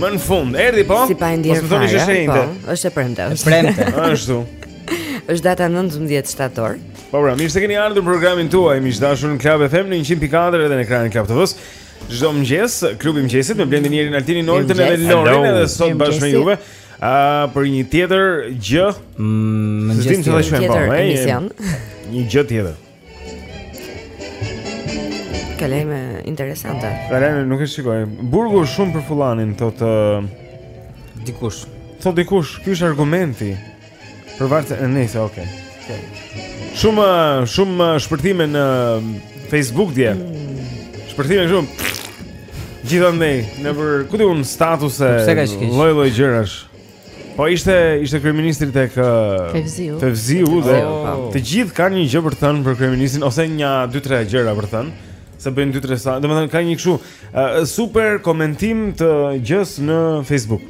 Më në fund, erdhi po? Si pa e ndjerë fare, po, është e premte është. Premte, është është data 19 shtator. Po pra, mirë se keni ardhur në programin tuaj, miq të dashur në Club FM në 104 edhe në ekranin e Club TV-s. Çdo mëngjes, klubi i mëngjesit me Blendi Nerin, Altinin Nolten dhe Lorin edhe sot bashkë me juve. A për një tjetër gjë? Mm, mëngjes tjetër, tjetër po, emision. Një gjë tjetër. Ka lajme interesante. Ka lajme nuk e shikoj. Burgu është shumë për Fullanin, thotë uh, dikush. Thotë dikush, ky është argumenti. Për vartë e nëse, okay. Shumë shumë shpërthime në Facebook dje. Mm. Shpërthime shumë. Gjithandej, nëpër ku di unë statuse, lloj-lloj gjërash. Po ishte ishte kryeministri tek Fevziu. Fevziu dhe të gjithë kanë një gjë për të thënë për kryeministrin ose nja 2-3 gjëra për të thënë. Se bëjnë 2-3 sa, domethënë ka një kështu uh, super komentim të gjësë në Facebook.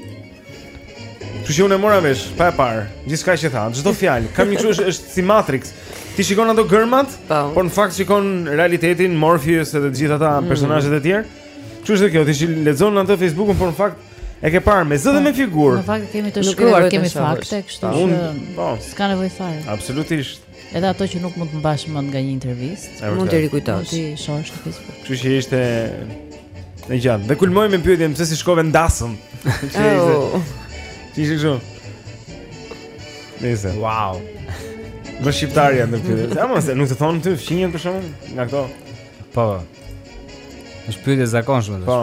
Kështu që unë e mora vesh, pa e parë, gjithçka që tha, çdo fjalë, kam një kështu është, është si Matrix. Ti shikon ato gërmat, po. por në fakt shikon realitetin, Morpheus edhe të gjithë ata mm. personazhet e tjerë. Kështu është kjo, ti lexon atë Facebookun, por në fakt E ke parë me zë dhe me figurë. Në fakt kemi të shkruar, kemi fakte, kështu që po. s'ka nevojë fare. Absolutisht. Edhe ato që nuk mund të mbash mend nga një intervistë, mund t'i rikujtosh. T'i shohësh në Facebook. Kështu që ishte e gjatë. Dhe kulmoi me pyetjen pse s'i shkove në dasmë. Ti oh. je kështu. Nëse. Wow. Në shqiptar janë këtu. Ja mos e nuk të thon ty fqinjën për shkakun nga këto. Po. Është pyetje e zakonshme. Po.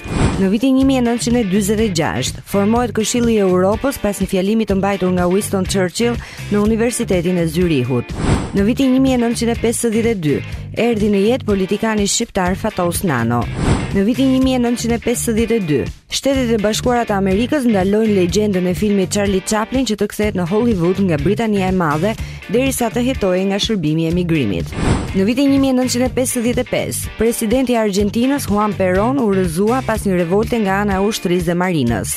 Në vitin 1946, formohet Këshilli i Europës pas një fjalimi të mbajtur nga Winston Churchill në Universitetin e Zyrihut. Në vitin 1952, erdhi në jetë politikani shqiptar Fatos Nano. Në vitin 1952, Shtetet e Bashkuara të Amerikës ndalojnë legjendën e filmit Charlie Chaplin që të kthehet në Hollywood nga Britania e Madhe deri sa të hetohej nga shërbimi i emigrimit. Në vitin 1955, presidenti i Argjentinës Juan Perón u rrëzua pas një revolte nga ana e ushtrisë dhe marinës.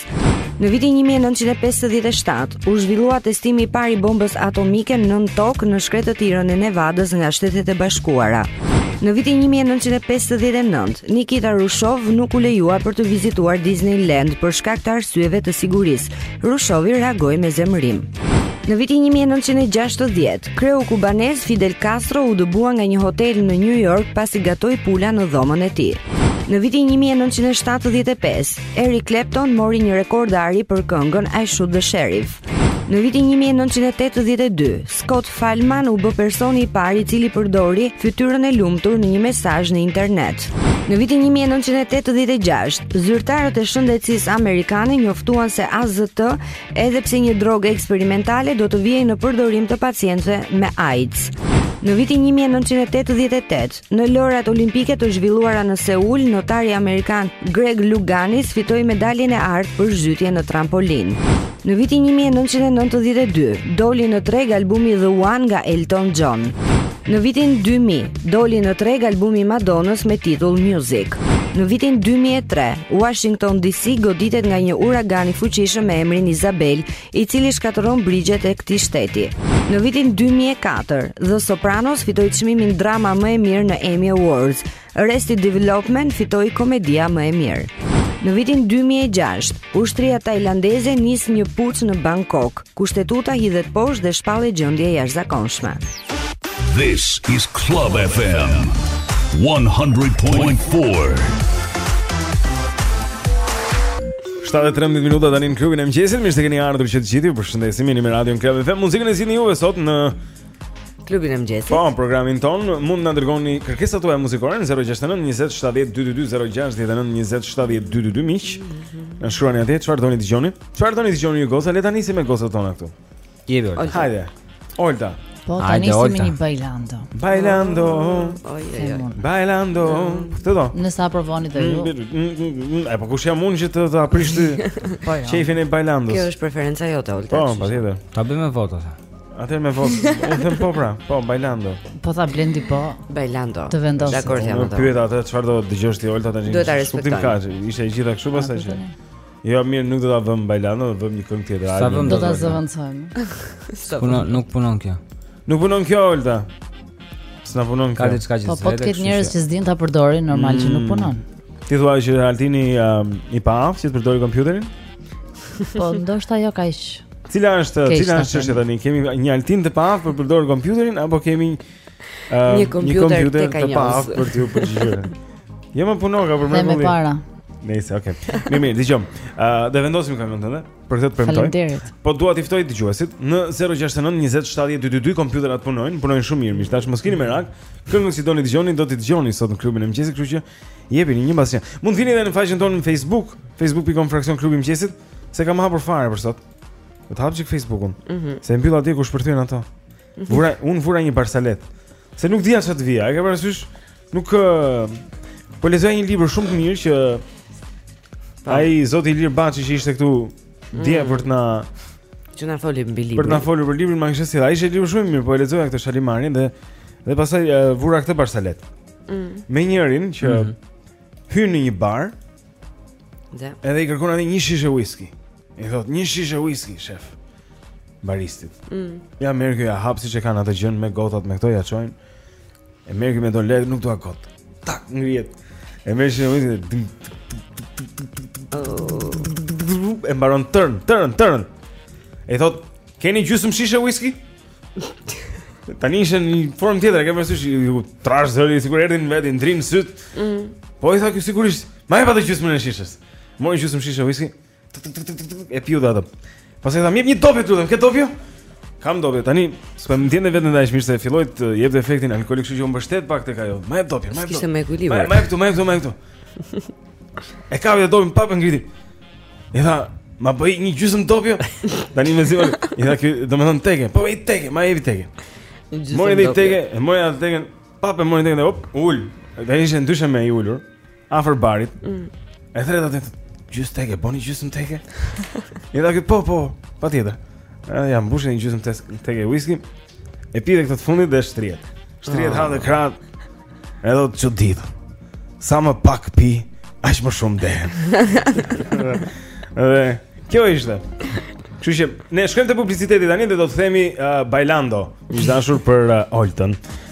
Në vitin 1957, u zhvillua testimi i parë i bombës atomike nën tokë në shkretëtirën e Nevadës nga Shtetet e Bashkuara. Në vitin 1959, Nikita Hrushov nuk u lejua për të vizituar Disneyland për shkak të arsyeve të sigurisë, Hrushovi reagoi me zemërim. Në vitin 1960, kreu kubanez Fidel Castro u dëbua nga një hotel në New York pasi gatoi pula në dhomën e tij. Në vitin 1975, Eric Clapton mori një rekord ari për këngën I Shot the Sheriff. Në vitin 1982, Scott Falman u bë personi i parë i cili përdori fytyrën e lumtur në një mesazh në internet. Në vitin 1986, zyrtarët e shëndetësisë amerikane njoftuan se AZT, edhe pse një drogë eksperimentale, do të vihej në përdorim të pacientëve me AIDS. Në vitin 1988, Në lojërat olimpike të zhvilluara në Seul, notari amerikan Greg Luganis fitoi medaljen e artë për zhytje në trampolin. Në vitin 1992, doli në treg albumi The One nga Elton John. Në vitin 2000, doli në treg albumi i Madonës me titull Music. Në vitin 2003, Washington DC goditet nga një uragan i fuqishëm me emrin Isabel, i cili shkatërron brigjet e këtij shteti. Në vitin 2004, The Sopranos fitoi çmimin drama më e mirë në Emmy Awards. Arrested Development fitoi komedia më e mirë. Në vitin 2006, ushtria tajlandeze nis një puç në Bangkok. Kushtetuta hidhet poshtë dhe shpallet gjendje jashtëzakonshme. This is Club FM 100.4. 7:13 minuta tani në klubin e mëngjesit, mirë se keni ardhur që të gjithë. Ju përshëndesim jeni me Radion Club FM. Muzikën e zgjidhni juve sot në klubin e mëngjesit. Po, programin tonë mund na dërgoni kërkesat tuaja muzikore në 069 20 70 222 069 20 70 222 miq. Na shkruani atje çfarë doni të dëgjoni? Çfarë doni dëgjoni ju goca? Le ta nisim me gocat tona këtu. Jepi Olta. Hajde. Olta. Po ta nisim me një bailando. Bailando. Bailando. Të do. Në sa provoni të ju. Mm, mm, mm, e po kush jam unë që të ta prish ty? Po jo. Qejfin e bailandos. Kjo është preferenca jote Olta. Po, patjetër. Ta bëjmë me vota. Atëherë me votë. Unë them po pra, po bailando. Po tha Blendi po. Bailando. Të vendos. Dakord jam atë. Pyet atë çfarë do të dëgjosh ti Olta tani. Duhet ta respektojmë. Ishte e gjitha kështu pastaj që. Jo, mirë, nuk do ta vëmë Bailando, do vëmë një këngë tjetër. S'e vëmë, do ta zëvendësojmë. Po nuk punon kjo. Nuk punon kjo Olta. S'na punon kjo. Ka diçka që s'vete. Po po të ketë njerëz që s'din ta përdorin, normal që nuk mm. punon. Ti thua që Altini um, i paaftë që të përdori kompjuterin? Po ndoshta jo kaq. Cila është, cila është çështja tani? Kemi një Altin të paaftë për të përdorë kompjuterin apo kemi Uh, një kompjuter, një kompjuter të paaftë për t'iu përgjigjur Jo më punonka për mrekulli Dhe me para Nëjse, oke okay. Mirë, mirë, dëgjo uh, Do e vendosim këtë moment edhe Për këtë të premtoj Po dua t'i ftoj dëgjuesit Në 069 20 70 222 Kompjuterat punojnë Punojnë shumë mirë Miq, tash mos kini merak Këngën që doni dëgjoni Do ta dëgjoni sot në klubin e mëngjesit Kështu që jepini një mesazh Mund vini dhe në faqën tonë në Facebook Facebook.com fraksion klubi mëngjesit S'e kam hapur fare për sot Do ta hap çik Facebook-un mm -hmm. Se mbylla atje ku shpërthyen ato Vura, unë vura një barsaletë Se nuk dija çfarë të vija, e ke parasysh Nuk Po lexoj një libër shumë të mirë që Ai zoti Ilir Baçi që ishte këtu mm. dje për të na që na foli mbi librin. Për të na folur për librin, më kishte si, ai ishte libër shumë i mirë, po e lexoja këtë Shalimarin dhe dhe pastaj uh, vura këtë barsaletë. Mm. Me njërin që mm. hyn në një bar. Dhe. Edhe i kërkon atij një shishe whisky. I thotë një shishe whisky, shef. Baristit. Mm. Ia merr ky ia hap siç e kanë atë gjënë me gotat me këto ia çojnë. E merr me do lek nuk dua gotë. Tak ngrihet. E merr shishen whisky. Oh. E mbaron tërn, tërn, tërn. I thotë keni gjysmë shishe whisky? Tani ishte në një formë tjetër, e ke parasysh iu trash zëri sikur erdhi në vete ndrinë sytë. Mm. Po i tha ky sigurisht, ma jep atë gjysmën e shishes. Mori gjysmë shishe whisky. E piu dhe atë Pastaj tha, më jep një dopjo ti, ke dopjo? Kam dopjo, tani, s'po e ndiente veten dhe aq mirë se filloi të jepte efektin alkooli kshu që u mbështet pak tek ajo Ma jep dopjo, ma jep dopjo Ma jep dopjo, ma jep këtu, ma jep këtu, ma jep këtu E kap dhe dopjon, pap e ngriti I tha, ma bëj një gjysmë dopjo? Tani me zor, i tha, do me thënë teke, po një teke, ma jep një teke Mori dhe një teke, e mori atë teken, pap e mori teken dhe op, ulet Dhe ishte ndyshe më i ulur Afër barit. Mm. E thërret atë gjysmë teke, boni gjysmë teke. I thanë këta po po, patjetër. Edhe ia mbushën një gjysmë teke whisky. E pi dhe këtë të fundit dhe shtrihet. Shtrihet oh. ha dhe krah. Edhe çuditet. Sa më pak pi, aq më shumë dehem. Edhe kjo ishte. Kështu që ne shkojmë te publiciteti tani dhe do të themi uh, Bailando, i dashur për uh, Oltën.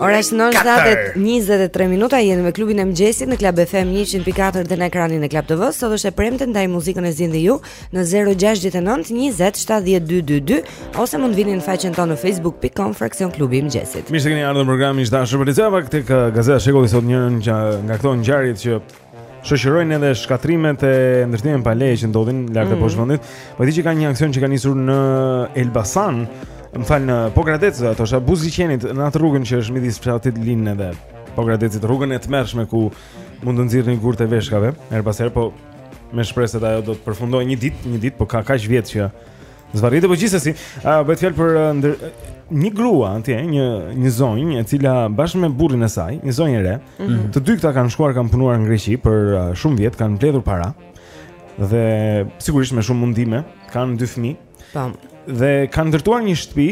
Ora është 9:23 minuta, jemi me klubin e mëngjesit në Club FM 100.4 dhe në ekranin e Club TV. Sot është e premte ndaj muzikën e zgjidhni ju në 069 20 70 222 ose mund të vini në faqen tonë në facebook.com fraksion klubi i mëngjesit. Mirë se keni ardhur në program të dashur. Po lexoja tek gazeta Shekulli sot njërin që nga këto ngjarje që Shoqërojnë edhe shkatërrimet e ndërtimeve pa leje që ndodhin lart e mm. poshtë vendit. Po di që ka një aksion që ka nisur në Elbasan, më fal në Pogradec, ato është buzë liqenit në atë rrugën që është midis fshatit Lin edhe Pogradecit, rrugën e tmerrshme ku mund të nxirrni gurët e veshkave, herë pas herë, po me shpresë se ajo do të përfundojë një ditë, një ditë, po ka kaq vjet që Zvarritet po gjithsesi, uh, bëhet fjalë për ndër, një grua atje, një një zonjë e cila bashkë me burrin e saj, një zonjë e re, mm -hmm. të dy këta kanë shkuar kanë punuar në Greqi për uh, shumë vjet, kanë mbledhur para dhe sigurisht me shumë mundime, kanë dy fëmijë. Tam. Dhe kanë ndërtuar një shtëpi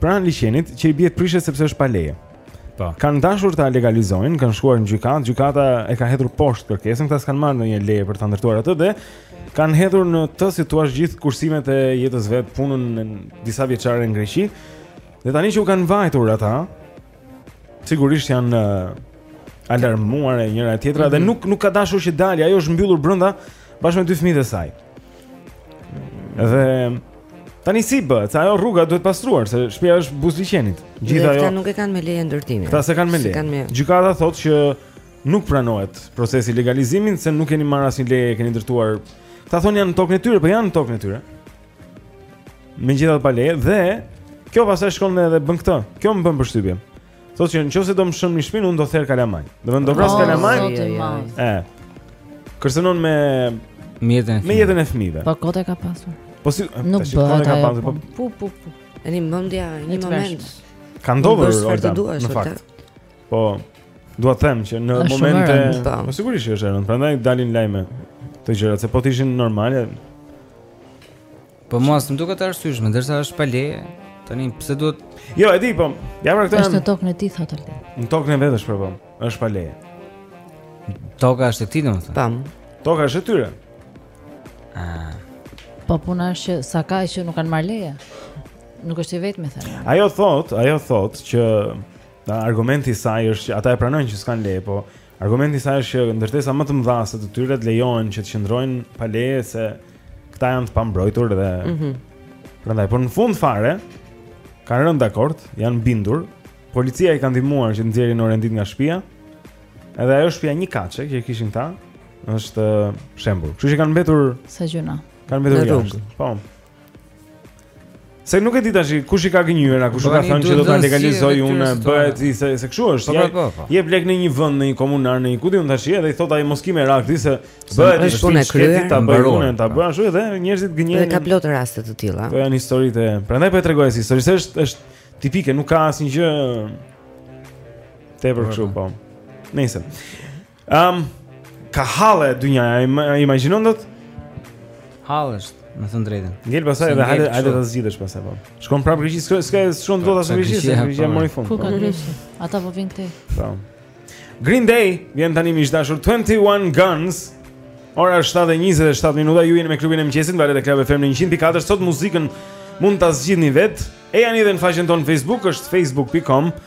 Pranë liqenit që i bie të prishet sepse është pa leje. Po. Kanë dashur ta legalizojnë, kanë shkuar në gjykatë, gjykata e ka hedhur poshtë kërkesën, këta s'kanë marrë ndonjë leje për ta ndërtuar atë dhe kanë hedhur në të si të thuash gjithë kursimet e jetës së vet, punën disavjeçare në Greqi. Dhe tani që u kanë vajtur ata, sigurisht janë alarmuar e njëra e tjetra mm -hmm. dhe mhm. nuk nuk ka dashur që të dalë, ajo është mbyllur brenda bashkë me dy fëmijët e saj. Dhe tani si bëhet? Se ajo rruga duhet pastruar se shtëpia është buzë liqenit. Gjithë ajo. Ata nuk e kanë me leje ndërtimin. Ata s'e kanë me leje. Gjykata thotë që nuk pranohet procesi i legalizimit se nuk keni marrë asnjë leje, keni ndërtuar. Ata thonë janë në tokën e tyre, po janë në tokën e tyre. Megjithatë pa leje Dhe Kjo pastaj shkon dhe edhe bën këtë Kjo më bën përshtypje Thot që në qoftë se do më shembni shpinë Unë do ther kalamajtë Dhe më do vras oh, kalamajtë E Kërcënon me Me jetën e fmive Me jetën e fmive Po kot e ka pasur Po si Nuk bëhet ka pasur po. Po pu pu pu Një mendja Një moment Ka ndodhur Në fakt Po, dua të them që në momente, po. po sigurisht që është e rëndë, prandaj dalin lajme këto gjëra, se po të ishin normale. Po mua s'm duket e arsyeshme, derisa është pa leje. Tani pse duhet? Jo, e di, po. Ja pra këtu. Është në tokën e tij thotë Aldi. Në tokën e vet është po po. Është pa leje. Toka është e tij domethënë. Tam. Toka është e tyre. Ah. Po puna është që sa ka që nuk kanë marr leje. Nuk është i vetmi thënë. Ajo thot, ajo thot që Argumenti i saj është që ata e pranojnë që s'kan leje, po argumenti i saj është që ndërtesa më të mëdha se të tyret lejohen që të qëndrojnë pa leje se këta janë të pambrojtur dhe mm -hmm. prandaj por në fund fare kanë rënë dakord, janë bindur. Policia i ka ndihmuar që të nxjerrin orendit nga shpia. Edhe ajo shpia një katëshe që kishin këta është shembur. Kështu që kanë mbetur sa gjëna. Kanë mbetur jashtë. Po. Se nuk e di tash kush i ka gënjyer, kush i ka thënë që do ta legalizoj unë, bëhet se se kshu është. Po, po, po, jep lek në një vend në një komunë a në një ku di unë tash edhe i thot ai mos ki merak ti se bëhet, është punë e kryer ta bëj unë, ta bëj ashtu edhe njerëzit gënjehen. Ka plot raste të tilla. Po janë historitë. Prandaj po e tregoj si histori, se është është tipike, nuk ka asnjë gjë tepër kshu po. Nëse Ëm um, ka halle dynja, imagjinon dot? Hall është, me thënë të drejtën. Ngel pastaj edhe hajde hajde ta zgjidhësh pastaj po. Shkon prapë Greqi, s'ka s'shkon dot as në Greqi, se Greqi po. mori fund. Ku ka Greqi? Ata po vin këtej. Po. Green Day, vjen tani miq të dashur 21 Guns. Ora është 7:27 minuta, ju jeni me klubin e mëngjesit, valët e Club FM 100.4, sot muzikën mund ta zgjidhni vet. Ejani edhe në faqen tonë Facebook, është facebook.com.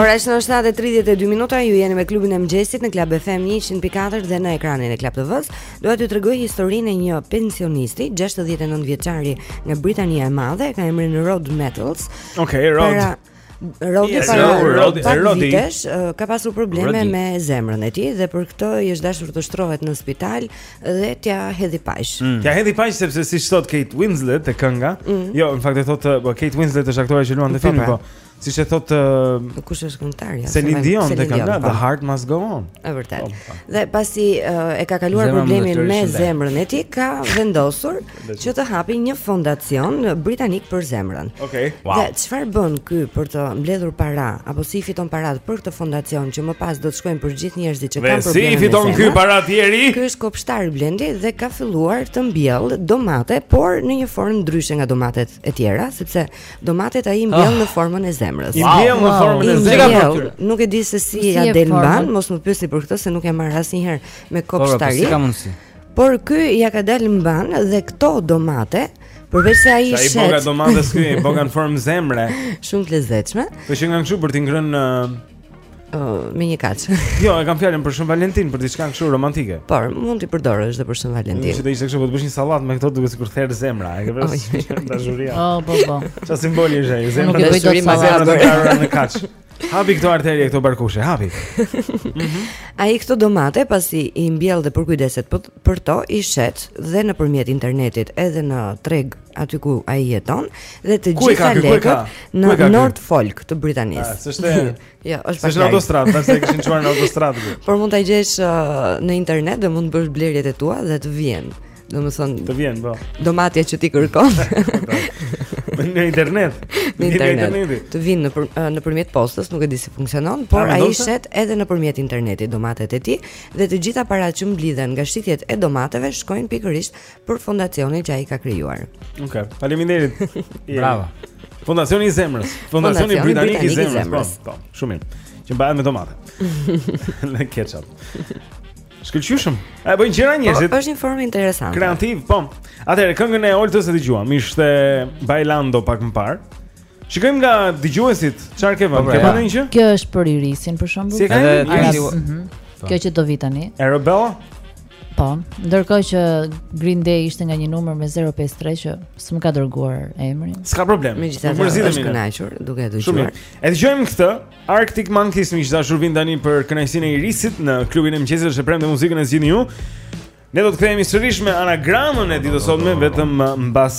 Ora është 7:32 minuta, ju jeni me klubin e mëngjesit në Club FM 100.4 dhe në ekranin e Club TV-s. Dua t'ju tregoj historinë e një pensionisti, 69-vjeçari nga Britania e Madhe, ka emrin Rod Metals. Okej, okay, Rod. Para, Rodi yes, para Rodi, Rodi, Rodi. Vitesh, ka pasur probleme Rodi. me zemrën e tij dhe për këtë i është dashur të shtrohet në spital dhe t'ia hedhi paq. Mm. T'ia hedhi paq sepse siç thotë Kate Winslet te kënga. Mm. Jo, në fakt e thotë po, Kate Winslet është aktore që luan në po, film, po. po. Siç e thotë uh, kush është këngëtarja? Celine Dion te kënga The Heart Must Go On. Është vërtet. Oh, po. dhe pasi uh, e ka kaluar Zemra problemin me zemrën e tij, ka vendosur që të hapi një fondacion britanik për zemrën. Okej. Okay. Wow. Dhe çfarë bën ky për të mbledhur para apo si fiton paratë për këtë fondacion që më pas do të shkojnë për gjithë njerëzit që kanë probleme? Si fiton ky para njeri? Ky është kopshtar Blendi dhe ka filluar të mbjellë domate, por në një formë ndryshe nga domatet e tjera, sepse Domatet ai i mbjell në formën e zemrës. I mbjell në formën e zemrës. Nuk e di se si ia del mbanë, mos më pyesni për këtë se nuk jam marrë asnjëherë me po, po, kopshtari. Po, po, si Por ky ia ka dalë mbanë dhe këto domate Përveç se ai i shet. Sa i bogat domate ky, bogan formë zemre. Shumë të lezetshme. Po që nga këtu për të ngrënë Uh, me një kaç. jo, e kam fjalën për Shën Valentin, për diçka kështu romantike. Po, mund t'i përdorësh edhe për Shën Valentin. Nëse do ishte kështu, po të bësh një sallatë me këto duket sikur ther zemra, e ke vënë dashuria. Po, po, po. Çfarë simbolizon ai? Zemra do të shkojë me zemra të karrë në kaç. Hapi këto arterie, këto barkushe, hapi. Mhm. Ai këto domate pasi i mbjell dhe përkujdeset për to i shet dhe nëpërmjet internetit edhe në treg aty ku ai jeton dhe të gjitha lekët në Norfolk të Britanisë. Ah, s'është. Jo, është pak. S'është në autostradë, po ta kishin çuar në autostradë. Por mund ta gjesh uh, në internet dhe mund të bësh blerjet e tua dhe të vijnë. Domethënë Të vjen, po domatja që ti kërkon Në internet Në internet Të vijnë nëpër, nëpërmjet postës Nuk e di si funksionon Por ai i shet edhe nëpërmjet internetit domatet e tij dhe të gjitha paratë që mblidhen nga shitjet e domateve shkojnë pikërisht për fondacionin që ai ka krijuar. Okej. Okay. Faleminderit. Bravo. Fondacioni i zemrës, Fondacioni Britanik i zemrës. Po, po, shumë mirë. Që mbahet me domate. Me ketchup. Shkëlqyshëm. A bëjnë gjëra njerëzit? Po, është një formë interesante. Kreativ, po. Atëherë këngën e Oltës e dëgjuam, ishte Bailando pak më parë. Shikojmë nga dëgjuesit çfarë ke vënë. Po, pra, ke ndonjë gjë? Kjo është për Irisin për shembull. Ç'ka Irisi? Mhm. Po. Kjo që do vijë tani. Arabella? Po. Ndërkohë që Green Day ishte nga një numër me 053 që s'më ka dërguar emrin. S'ka problem. Megjithatë, është kënaqur duke e dëgjuar. E dëgjojmë këtë Arctic Monkeys miq të dashur vjen tani për kënaqësinë e Irisit në klubin e mëngjesit është e premte muzikën e zgjidhni ju. Ne do të kthehemi sërish me anagramën e ditës së sotme vetëm mbas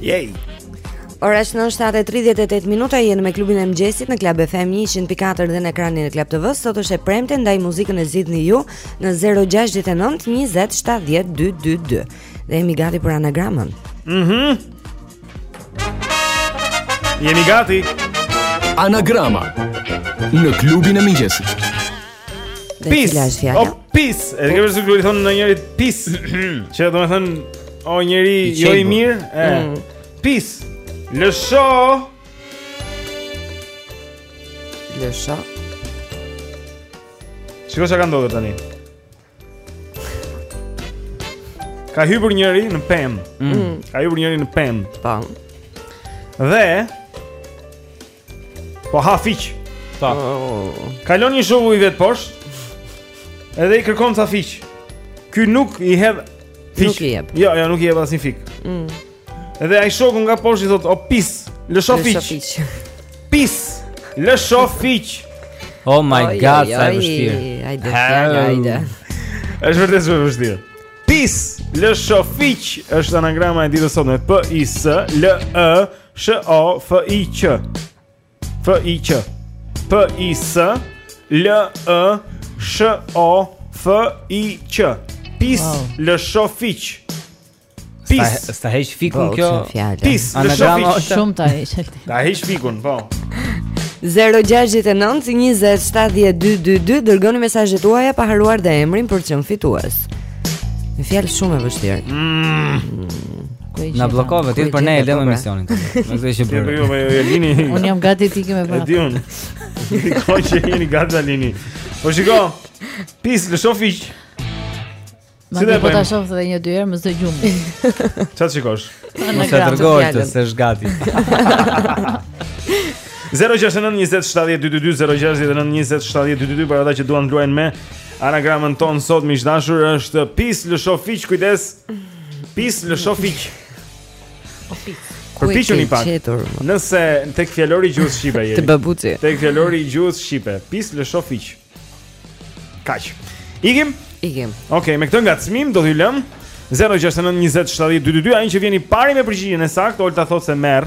Yay. Ora është 7:38 minuta jemi me klubin e mëngjesit në Club FM 104 dhe në ekranin e Club TV. Sot është e premte ndaj muzikën e zgjidhni ju në 069 20 70 222. Dhe jemi gati për anagramën. Mhm. Mm jemi gati. Anagrama në klubin e mëngjesit. Pis. O oh, pis. Edhe ke vështirë kur i thonë njërit pis. Që do me thënë o njeri jo i mirë, e. Mm. Pis. Lësho. Lësho. Shiko ç'ka ndodhur tani? Ka hypur njëri në pemë. Mm. mm. Ka hypur njëri në pemë. Po. Dhe po ha fiq. Po. Oh. Kalon një shoku i vet poshtë. Edhe i kërkon ca fiq. Ky nuk i hedh fiq. Nuk i jep. Jo, jo, nuk i jep asnjë fiq. Mm. Edhe ai shoku nga poshtë i thotë, "O pis, lësho fiq." Pis, lësho fiq. Oh my god, sa e vështirë. Hajde, hajde. Është vërtet shumë e vështirë. Pis, lësho fiq është anagrama e ditës sot me P I S L E S H O F I Q. F I Q P I S L E S H O F I Q Pis wow. Lësho fiq. Pis S'ta, s'ta heq fikun Bo, kjo Pis lësho fiq Shumë ta heq Ta heq fikun Po 069 20 70 222 Dërgoni mesazhet tuaja pa harruar dhe emrin për që në fituas Në fjallë shumë e vështirë mm. Na bllokove ti për ne e lëmë emisionin. Më thua që për ju me Elini. Unë jam gati ti kemi bërë. E di unë. Ti koj që jeni gati Elini. Po shiko. Pis lësho fiq. Ma dhe po ta shoh edhe një dy herë, më zë gjumi Ça të shikosh? Mos e dërgoj se është gati 069 20 70 222 069 20 70 222 Për ata që duan të luajnë me Anagramën tonë sot miq të dashur është Pis lësho fiq kujdes Pis lësho fiq. Përpiquni pak. Nëse tek fjalori i gjuhës shqipe jeni. Te babuçi. Tek fjalori i gjuhës shqipe, pis lësho fiq. Kaq. Ikim? Ikim. Okej, okay, me këtë ngacmim do t'ju lëm 069 20 70 222, ai që vjen i pari me përgjigjen e saktë, Olta thotë se merr.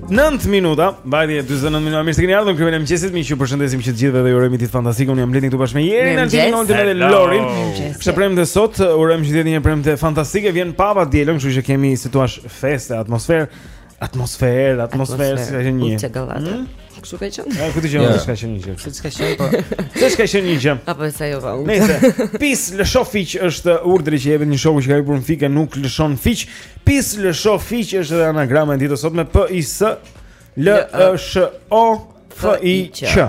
9 minuta, mbajtje 49 minuta. Mirë se keni ardhur në klubin e mëngjesit. Miq, ju përshëndesim që të gjithëve dhe ju urojmë ditë fantastike. Unë jam Blendi këtu bashkë me Jerin, Antin, Oltën dhe Lorin. Është e premte sot, urojmë që të jetë një e premte fantastike. Vjen papa të dielën, kështu që kemi si thua festë, atmosferë, atmosferë, atmosferë si një. Kuçë gallata. Hmm? Kuçë ka qenë? Ja, kuçë qenë, kuçë ka qenë një gjë. Kuçë ka qenë, po. Kuçë ka qenë një gjë. Apo sa jo vau. Nëse pis lësho fiq është urdhri që i jepet një shoku që ka hypur në fik, nuk lëshon fiq. Pis lësho fiq është edhe anagrama e ditës sotme P I S L E S H O F I Q.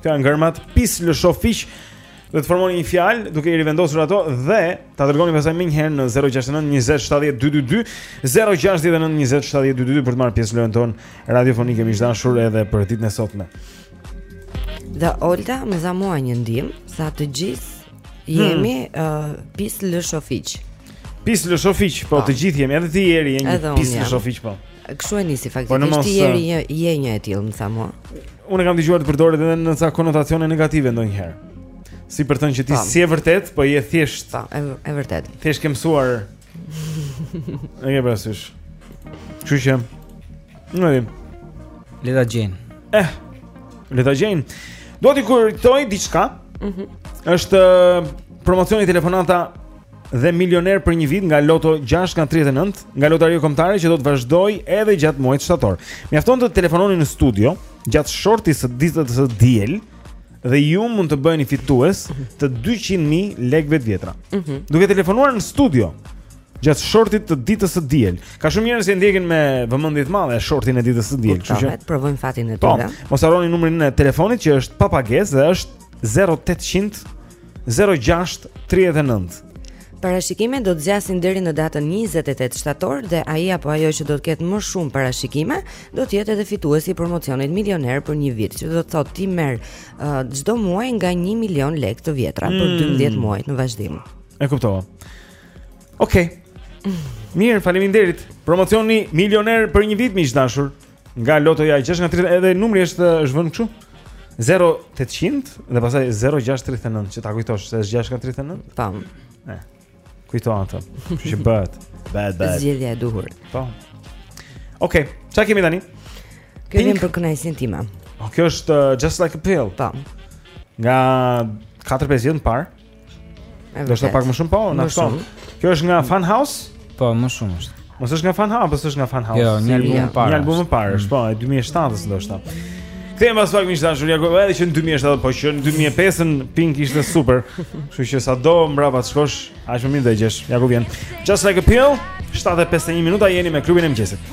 Këto janë gërmat pis lësho fiq. Do të formoni një fjalë duke i rivendosur ato dhe ta dërgoni pasaj menjëherë në 069 20 70 222 069 20 70 222 për të marrë pjesë në lojën tonë radiofonike miq të dashur edhe për ditën e sotme. Dhe Olta më dha mua një ndihmë sa të gjithë Jemi hmm. uh, pis lëshofiq. Pis lëshofiq, po, po të gjithë jemi, edhe ti Jeri je një pis lëshofiq po. Kështu e nisi faktikisht, po, ti Jeri je, je një e tillë, më tha mua. Unë kam dëgjuar të përdoret edhe në ca konotacione negative ndonjëherë. Si për të thënë që ti po. s'je vërtet, po je thjesht. Po, e, e vërtet. Thjesht ke mësuar E ke parasysh. Kështu që Ndihmë Le ta gjejnë Eh Le ta gjejnë Do të kujtoj diçka mm -hmm. është uh, promocioni telefonata dhe milioner për një vit nga Loto 6 nga 39 nga lotaria kombëtare që do të vazhdojë edhe gjatë muajit shtator. Mjafton të telefononi në studio gjatë shortit të ditës së diel dhe ju mund të bëheni fitues të 200.000 lekëve të vjetra. Mm -hmm. Duke telefonuar në studio gjatë shortit të ditës së diel. Ka shumë njerëz që ndjekin me vëmendje të madhe shortin e ditës së diel, kështu që provojnë fatin e po, tyre. Po, mos harroni numrin e telefonit që është pa pagesë dhe është 0800 06 39. Parashikimet do të zgjasin deri në datën 28 shtator dhe ai apo ajo që do të ketë më shumë parashikime do të jetë edhe fituesi i promocionit milioner për një vit, që do të thotë ti merr çdo uh, muaj nga 1 milion lekë të vjetra mm. për 12 muaj në vazhdim. E kuptova. Okej. Okay. Mirë, faleminderit. Promocioni milioner për një vit miq të dashur. Nga lotoja 6 nga 30 edhe numri është është vënë kështu. 0800 dhe pastaj 0639 që ta kujtosh se është 6 nga 39. Tam. Ne. Kujto atë. Kështu që bëhet. Bad bad. Zgjedhja e duhur. Po. Okej, okay, ça kemi tani? Kjo vjen për kënaqësinë time. Oh, kjo është uh, Just Like a Pill. Tam. Nga 4-5 vjet më parë. Ndoshta pak më shumë po, na shkon. Kjo është nga Fun House? Po, më shumë është. Mos është nga Fun House, apo është nga Fun House? Jo, një album më parë. Një album më parë, është po, 2007 ndoshta. Kthehem pas pak miq të dashur, ja edhe që në 2007, po që në 2005-ën Pink ishte super. Kështu që sado mbrapa të shkosh, aq më mirë do të jesh. Ja ku vjen. Just like a pill, 7:51 minuta jeni me klubin e mëngjesit.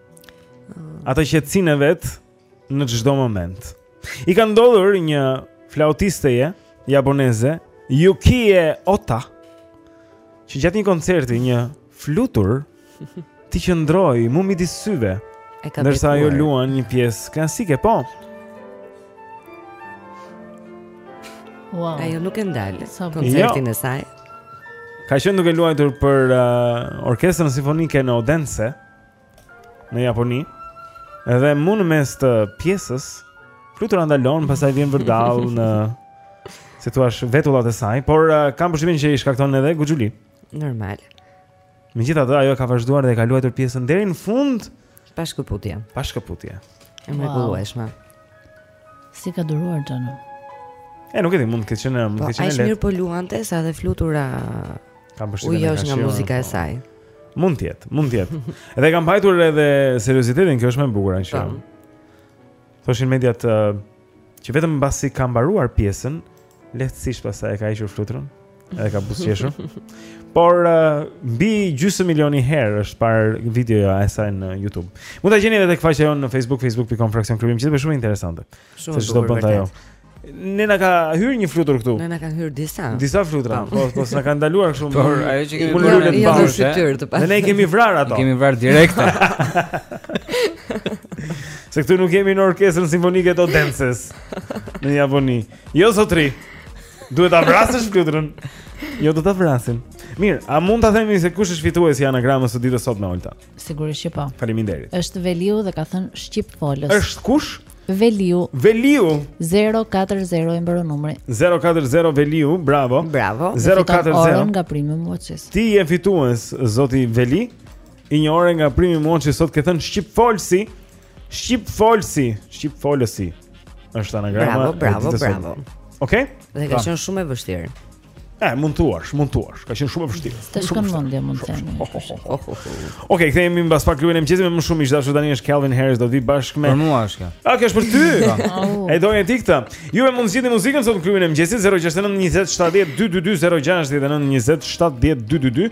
atë qetësinë e vet në çdo moment. I ka ndodhur një flautisteje japoneze, Yukie Ota, që gjatë një koncerti një flutur t'i qëndrojë mu midis syve. Ndërsa ajo luan një pjesë klasike, po. Wow. Ajo nuk e ndal koncertin jo. e saj. Ka qenë duke luajtur për uh, orkestrën simfonike në Odense, në Japoni. Edhe mu në mes të pjesës, flutura ndalon, pastaj vjen vërdallë në, si thuash, vetullat e saj, por uh, kam përshtypjen që i shkakton edhe gudhuli. Normal. Megjithatë, ajo e ka vazhduar dhe e ka luajtur pjesën deri në fund. Pa shkëputje. Pa shkëputje. E me wow. Si e ka duruar Xhano? E nuk e di, mund të ketë qenë, mund të po, ketë qenë. Po, aq mirë po luante sa dhe flutura. Ka bështuar nga, nga muzika e po. saj. Mund të jetë, mund të jetë. Edhe ka mbajtur edhe seriozitetin, kjo është më e bukura. Po. Thoshin mediat uh, që vetëm mbasi ka mbaruar pjesën, Lehtësisht pastaj e ka hequr fluturën Edhe ka buzëqeshur Por uh, mbi gjysmë milioni herë është parë videoja e saj në Youtube Mund ta gjeni edhe tek faqja jonë në Facebook Facebook.com fraksion Club FM është shumë interesante Shumë Se ç'do bënte ajo Ne na ka hyrë një flutur këtu. Ne na kanë hyrë disa. Disa flutura. Po, po, po s'na kanë ndaluar kështu. Por ajo që kemi bërë në bashkë. Është fytyrë të pastë. Ne i kemi vrarë ato. Kemi vrarë direkt. Se këtu nuk jemi në orkestrën simfonike të Odenses në Japoni. Jo zotëri. Duhet ta vrasësh fluturën. Jo do ta vrasin. Mirë, a mund ta themi se kush është fituesi i anagramës së ditës sot me Olta? Sigurisht që po. Faleminderit. Është Veliu dhe ka thënë shqipfolës. Është kush? Veliu. Veliu 040 i mbaron numri. 040 Veliu, bravo. Bravo. 040 nga Primi Motors. Ti je fitues zoti Veli. I një ore nga Primi Motors sot ke thënë shqipfolësi. Shqipfolësi, shqipfolësi. Është anagrama. Bravo, bravo, bravo. Okej? Okay? Dhe ka qenë shumë e vështirë. Eh, mund të thuash, mund të thuash. Ka qenë shumë e vështirë. Të shkon mendja mund të themi. Oh, oh, oh, Okej, kthehemi mbas pak klubi i mëngjesit me më shumë ish dashur tani është Calvin Harris do të vijë bashkë me. Për mua është kjo. A kjo është për ty? E doje ti këtë. Ju mund të zgjidhni muzikën sot klubin e mëngjesit 069 20 70 222 069 20 70 222.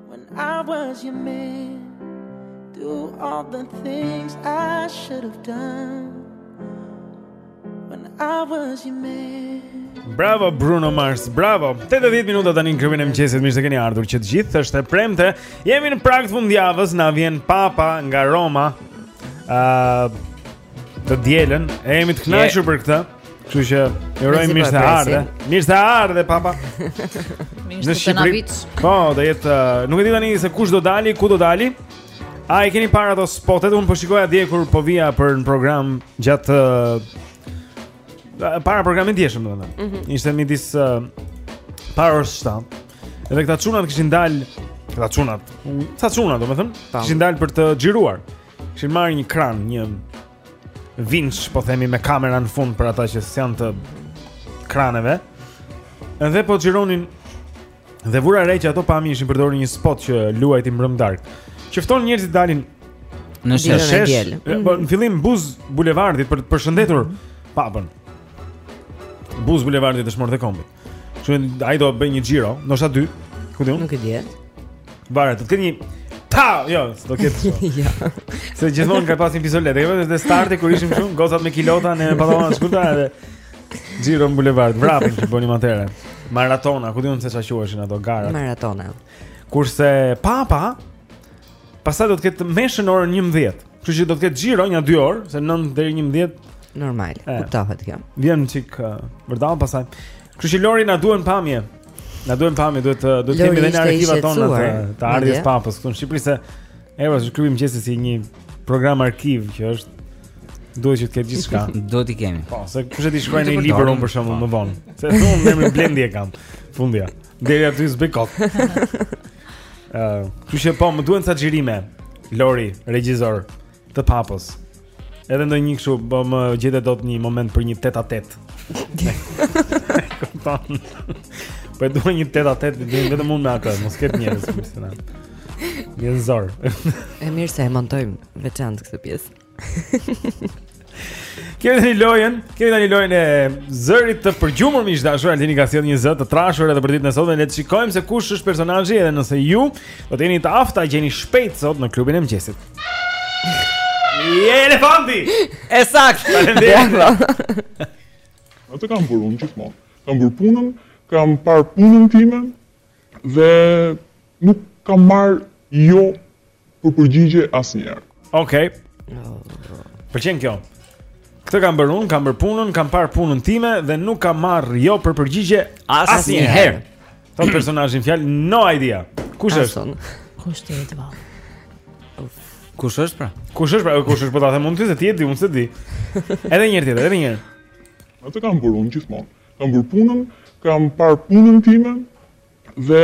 When I was your man Do all the things I should have done When I was your man Bravo Bruno Mars, bravo. 8 e 10 minuta tani në klubin e mëngjesit, mirë se keni ardhur që të gjithë. Është e premte. Jemi në prag të fundjavës, na vjen Papa nga Roma. ë uh, Të dielën, e jemi të kënaqur për këtë. Kështu që ju uroj mirë se ardhe. Mirë se ardhe papa. Në Shqipëri. Po, do jetë, uh, nuk e di tani se kush do dali, ku do dali. A e keni parë ato spotet? Unë po shikoja dje kur po vija për në program gjatë uh, para programit të djeshëm domethënë. Mm -hmm. Ishte midis uh, para orës 7. Edhe këta çunat kishin dalë, këta çunat, sa çuna domethënë, kishin dalë për të xhiruar. Kishin marrë një kran, një vinç, po themi me kamera në fund për ata që s'janë të kraneve. Edhe po xhironin dhe vura re që ato pamje ishin përdorur në një spot që luajti mbrëmë në darkë. Që fton njerëzit të dalin në shesh. Të diel. Po mhm. në fillim buzë bulevardit për të përshëndetur mm -hmm. papën. Buzë bulevardit Dëshmorët e Kombit. Që ai do bëjë një xhiro, ndoshta dy, ku di unë? Nuk e di. Varet, të keni Ta, jo, do ketë kështu. Jo. Se gjithmonë ka pas një pistolet, që jepte startin kur ishim shkollë, gocat me kilota në pantallona të shkurta edhe xhiro në bulevard, vrapin që bënim atëherë. Maratona, ku di unë se çfarë quheshin ato gara. Maratona. Kurse papa pastaj do të ketë meshën në orën 11. Kështu që do të ketë xhiro një 2 orë, se 9 deri 11 normal, kuptohet kjo. Vjen një çikë vërdallë pastaj. Kështu që Lori na duhen pamje. Na duhen pamje, duhet uh, duhet t'i kemi në arkivat tona të, të ardhjes papës këtu në Shqipëri se Eva, është klubi i mëngjesit si një program arkiv që është duhet që të ketë gjithçka. Duhet t'i kemi. Po, se kush e di shkruaj një libër unë për shembull më vonë. Se unë emrin Blendi e kam. Fundja. Deri aty s'bëj kot. Ëh, kështu që po më duhen ca xhirime. Lori, regjisor të papës. Edhe ndonjë kështu, po më gjete dot një moment për një tet-a-tet. Kupton. Po e dua një tet-a-tet, vetëm unë me atë, mos ketë njerëz më së Një çik zor. E mirë se e montojmë veçantë këtë pjesë. Kemi tani lojën, kemi tani lojën e zërit të përgjumur miq të dashur, Altini ka sjellë një zë të trashur edhe për ditën e sotme. Le të shikojmë se kush është personazhi edhe nëse ju do të jeni të aftë ta gjeni shpejt sot në klubin e mëngjesit. Je elefanti. E saktë. Faleminderit. Atë kam bërë unë gjithmonë. Kam bërë punën, kam parë punën time dhe nuk kam marrë jo Për përgjigje asnjëherë. Okej. Okay. Më pëlqen kjo. Këtë kam bërë unë, kam bërë punën, kam parë punën time dhe nuk kam marrë jo për përgjigje asnjëherë. Po personazhi në fjalë no idea. Kush është? Kush të jetë vallë? Kush është pra? Kush është pra? Kush është po ta them unë ty se ti e di, unë s'e di. Edhe një herë tjetër, edhe një herë. Atë kam bërë unë gjithmonë. Kam bërë punën, kam parë punën time dhe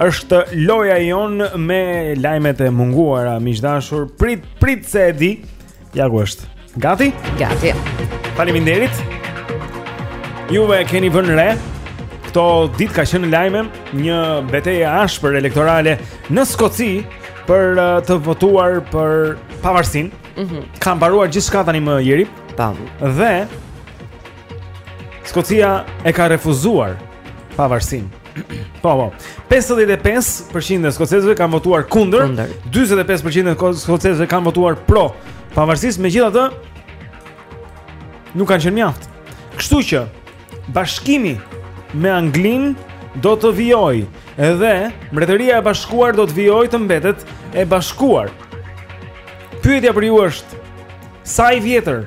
Është loja jonë me lajmet e munguara, miq të dashur. Prit, prit se e di. Ja ku është. Gati? Gati. Faleminderit. Ju e keni vënë re këto ditë ka qenë në lajme një betejë e ashpër elektorale në Skoci për uh, të votuar për pavarësinë. Mhm. Mm Ka mbaruar gjithçka tani më Ieri. Tam. Dhe Skocia e ka refuzuar pavarësinë. Po, po. 55% e skocezëve kanë votuar kundër, 45% e skocezëve kanë votuar pro pavarësisë, megjithatë nuk kanë qenë mjaft. Kështu që bashkimi me Anglinë do të vijojë edhe Mbretëria e Bashkuar do të vijojë të mbetet e bashkuar. Pyetja për ju është sa i vjetër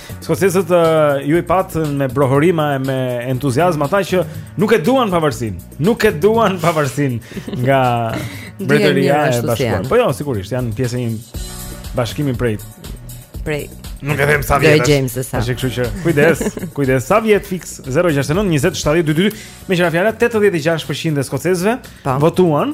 Skocezët uh, ju i patë me brohorima e me entuziazm ata që nuk e duan pavarësinë, nuk e duan pavarësinë nga Mbretëria e Bashkuar. Po jo, sigurisht, janë pjesë e një bashkimi prej prej Nuk e them sa vjet. Do James sa. Tash kështu që kujdes, kujdes sa vjet fiks 069 20 72 22. Meqë ra fjala 86% e skocezëve po. votuan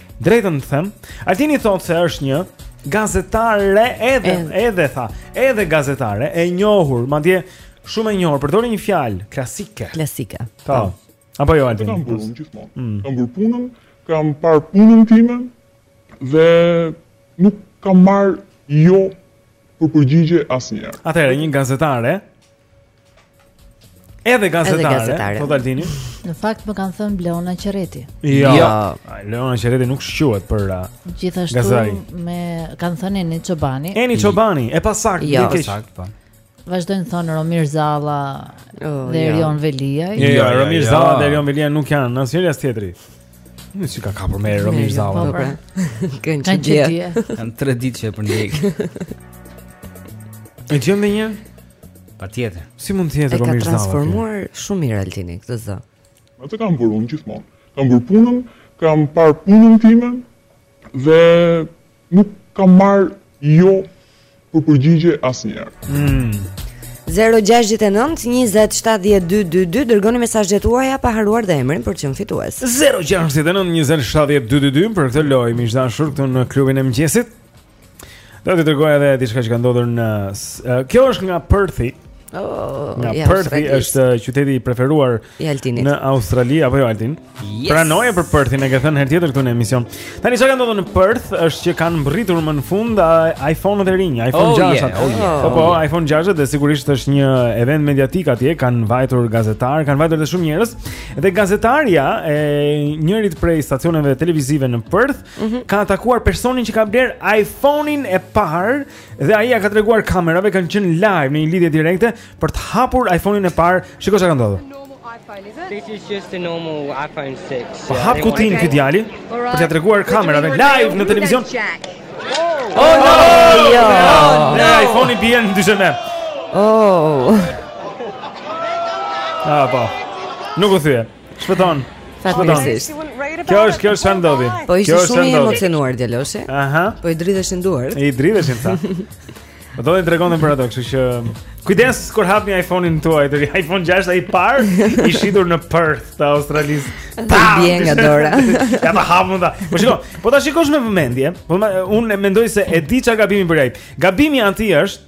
Drejtën të them, Altini thotë se është një gazetare edhe edhe, edhe tha, edhe gazetare e njohur, madje shumë e njohur, përdori një fjalë klasike. Klasike. Po. Apo jo Altini? Kam bërë gjithmonë. Mm. Kam bërë punën, kam parë punën time dhe nuk kam marrë jo për përgjigje asnjëherë. Atëherë një gazetare Edhe gazetare, thotë Altini. Në fakt më kanë thënë Bleona Qereti. Jo. Ja. Jo. Bleona Qereti nuk shquhet për uh, gjithashtu gazetari. më kanë thënë Eni Çobani. Eni Çobani, e pasaktë, jo. e pasaktë, po. Vazhdojnë thonë Romir Zalla oh, dhe jo. Erion Veliaj. Jo, jo, Romir jo. Zalla dhe Erion Veliaj nuk janë, as njëri as tjetri. Ç'i ka kapur me Romir Zalla. Po, pra. Ka që dje. Ka 3 ditë që e përndjek. E dëgjojmë një? Patjetër. Si mund të jetë Romir Zalla? E ka transformuar shumë mirë Altini këtë zë. Atë kam bërë unë gjithmonë. Kam bërë punën, kam parë punën time dhe nuk kam marrë jo për përgjigje asnjëherë. Mm. 0-6-9-27-12-22 Dërgoni mesazhet tuaja pa harruar dhe emrin për të qenë fitues 0-6-9-27-12-22 Për këtë lojë, miq të dashur këtu në klubin e mëngjesit Do të tregoj edhe diçka që ka ndodhur në Kjo është nga Perthi. Oh, nga ja, Perthi është qyteti i preferuar i Altinit. Në Australi apo jo Altin? Yes. Pranoje për Perthin, e ke thënë herë tjetër këtu në emision. Tani çka ka ndodhur në Perth është që kanë mbërritur më në fund iPhone-et e rinj, iPhone oh, 6. Yeah, oh, yeah, po, po, oh, yeah. iPhone 6 dhe sigurisht është një event mediatik atje, kanë vajtur gazetarë, kanë vajtur edhe shumë njerëz. Dhe gazetarja e njërit prej stacioneve televizive në Perth -hmm. Ka atakuar personin që ka blerë iPhone-in e parë dhe ai ia ka treguar kamerave kanë qenë live në një lidhje direkte për të hapur iPhone-in e parë. Shiko çka ka ndodhur. This is just a normal iPhone 6. Po yeah, hap kutinë okay. ky djali për t'ia treguar kamerave live në televizion. Oh, oh no! Oh, jo. oh, no! iPhone-i bie në dysheme. Oh. Ah, po. Nuk u thye. Shpëton. Fatmirësisht. Kjo është kjo është çfarë ndodhi. Po ishte shumë i emocionuar djaloshi. Aha. Po i dridheshin duart. I dridheshin ta. Po do të tregonte për ato, kështu që kujdes kur hapni iPhone-in tuaj, të ri iPhone 6-a i parë i shitur në Perth të Australisë. Ta bie nga dora. Ja ta hapun ta. Po shiko, po ta shikosh me vëmendje, po unë mendoj se e di çka gabimi bëri ai. Gabimi i tij është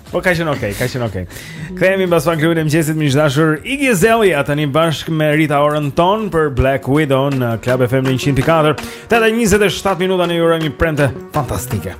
Po ka qenë okay, ka qenë okay. Kthehemi mbas pak në klubin e mëngjesit miq të dashur Iggy Azalea tani bashkë me Rita Orën tonë për Black Widow në Club FM 104. Tetë e 27 minuta ne ju urojmë një të premte fantastike.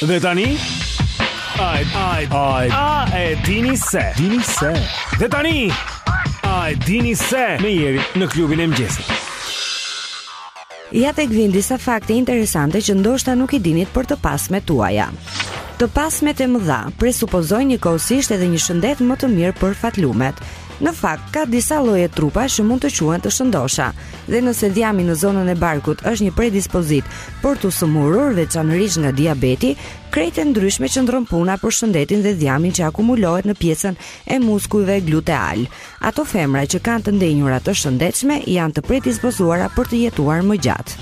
Dhe tani Ai ai ai a e dini se dini se Dhe tani Ai dini se me Jerin në klubin e mëngjesit Ja tek vijnë disa fakte interesante që ndoshta nuk i dinit për të pasmet tuaja. Të pasmet e mëdha presupozojnë njëkohësisht edhe një shëndet më të mirë për fatlumet. Në fakt, ka disa lloje trupa që mund të quhen të shëndosha, dhe nëse dhjami në zonën e barkut është një predispozitë për t'u sëmurur veçanërisht nga diabeti, krejt e ndryshme qëndron puna për shëndetin dhe dhjamin që akumulohet në pjesën e muskujve gluteal. Ato femra që kanë të ndenjura të shëndetshme janë të predispozuara për të jetuar më gjatë.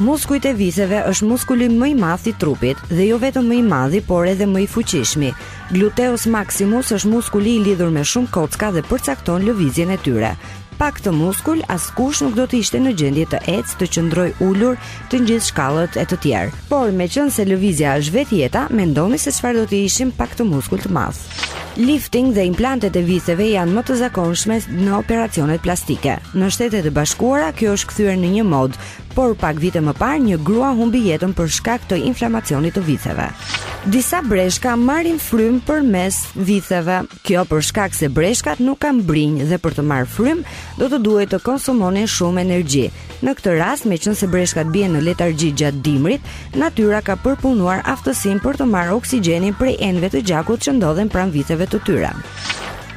Muskujt e vitheve është muskuli më i madh i trupit dhe jo vetëm më i madhi, por edhe më i fuqishmi. Gluteus maximus është muskuli i lidhur me shumë kocka dhe përcakton lëvizjen e tyre. Pa këtë muskul, askush nuk do të ishte në gjendje të ecë, të qëndrojë ulur të ngjitë shkallët e të tjerë. Por meqenëse lëvizja është vetë jeta, mendoni se çfarë do të ishim pa këtë muskul të madh. Lifting dhe implantet e vitheve janë më të zakonshme në operacionet plastike. Në Shtetet e Bashkuara kjo është kthyer në një modë, por pak vite më parë një grua humbi jetën për shkak të inflamacionit të vitheve. Disa breshka marrin frymë përmes vitheve. Kjo për shkak se breshkat nuk kanë brinjë dhe për të marrë frymë do të duhej të konsumonin shumë energji. Në këtë rast, meqenëse breshkat bien në letargji gjatë dimrit, natyra ka përpunuar aftësinë për të marrë oksigjenin prej enëve të gjakut që ndodhen pranë vitheve të tyre.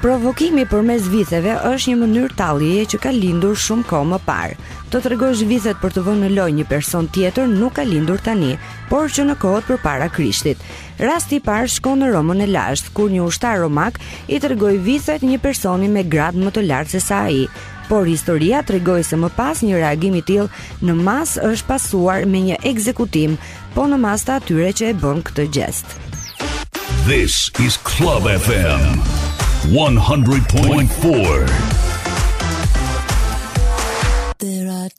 Provokimi përmes vitheve është një mënyrë talljeje që ka lindur shumë kohë më parë. Të tregosh vithet për të vënë në lojë një person tjetër nuk ka lindur tani, por që në kohët përpara Krishtit. Rasti i parë shkon në Romën e lashtë, kur një ushtar romak i tregoi vithet një personi me gradë më të lartë se sa ai. por historia tregoi se më pas një reagim i tillë në masë është pasuar me një ekzekutim, po në masë të atyre që e bënë këtë gjest. This is Club FM 100.4. There are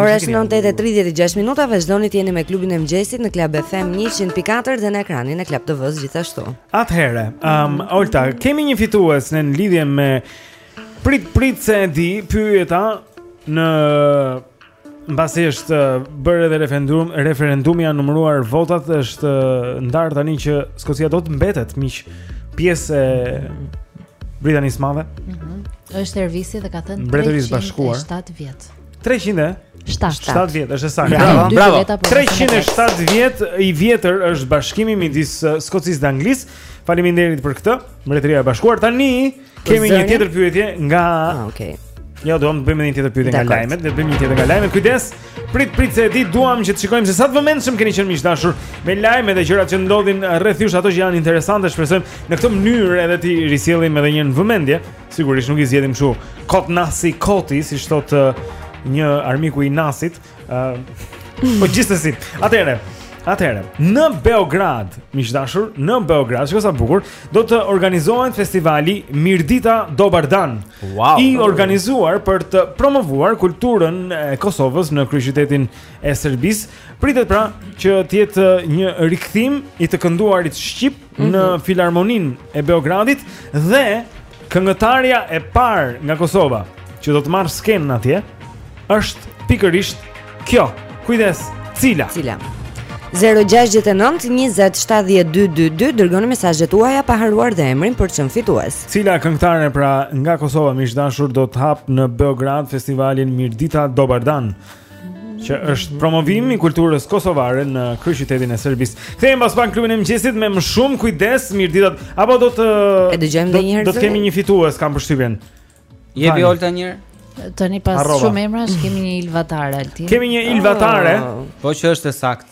Ora është 9:36 minuta, vazhdoni të jeni me klubin e mëngjesit në Club FM 104 dhe në ekranin e Club TV-s gjithashtu. Atëherë, um Olta, kemi një fitues në lidhje me prit prit se e di pyetja në Mbasi është bërë edhe referendum, referendumi janë numëruar votat, është ndarë tani që Skocia do të mbetet miq pjesë e Britanisë së Madhe. Mhm. Mm është servisi dhe ka thënë Mbretërisë Bashkuar. 307 vjet. 300 e 7 vjet është saktë. Bravo, bravo. 307 vjet i vjetër është bashkimi midis Skocisë dhe Anglisë. Faleminderit për këtë. Mbretëria e Bashkuar tani Kemi një tjetër pyetje nga ah, okay. Jo, do të bëjmë një tjetër pyetje nga lajmet, do të bëjmë një tjetër nga lajmet. Kujdes. Prit prit se e di duam që të shikojmë se sa të vëmendshëm keni qenë miq të dashur me lajmet dhe gjërat që ndodhin rreth jush ato që janë interesante, shpresojmë në këtë mënyrë edhe t'i risjellim edhe një herë në vëmendje. Sigurisht nuk i zgjedhim kështu kot më së koti, siç thotë uh, një armiku i nasit. Ëm. Po gjithsesi. Atëherë, atëherë, në Beograd, miq të dashur, në Beograd, shiko sa bukur, do të organizohet festivali Mirëdita Dobar dan. Wow. I organizuar për të promovuar kulturën e Kosovës në kryeqytetin e Serbisë. Pritet pra që të jetë një rikthim i të kënduarit shqip mm -hmm. në mhm. Filharmoninë e Beogradit dhe këngëtarja e parë nga Kosova që do të marrë skenën atje është pikërisht kjo. Kujdes, cila? Cila? 0-6-9-20-72-2 Dërgoni mesazhet tuaja pa harruar dhe emrin për të qenë fitues Cila këngëtare pra nga Kosova miq të dashur do të hapë në Beograd Festivalin Mirëdita Dobar dan që është promovim i kulturës kosovare në kryeqytetin e Serbisë. Kthehemi pas pak në klubin e mëngjesit me më shumë kujdes, mirëditat, apo do të E dëgjojmë edhe një herë. Do të kemi një fitues, kam përshtypjen. Jepi dhe një herë. Tani pas Arroba. shumë emrash kemi një Ilva Tare Altin. Kemi një Ilva Tare, oh. po që është e saktë.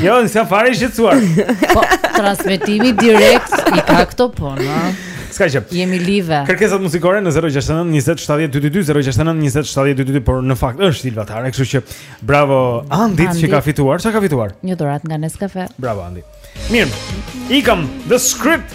Jo, s'jam fare i shqetsuar Po, transmitimi direkt i ka këto po, në s'ka, që jemi live Kërkesat muzikore në 069 27 22 069 27 22 Por në fakt është Ilva Tare Kështu që bravo Andit, Andit. që ka fituar Ça ka fituar? Një dhuratë nga Nescafe Bravo Andi Mirë, ikim The Script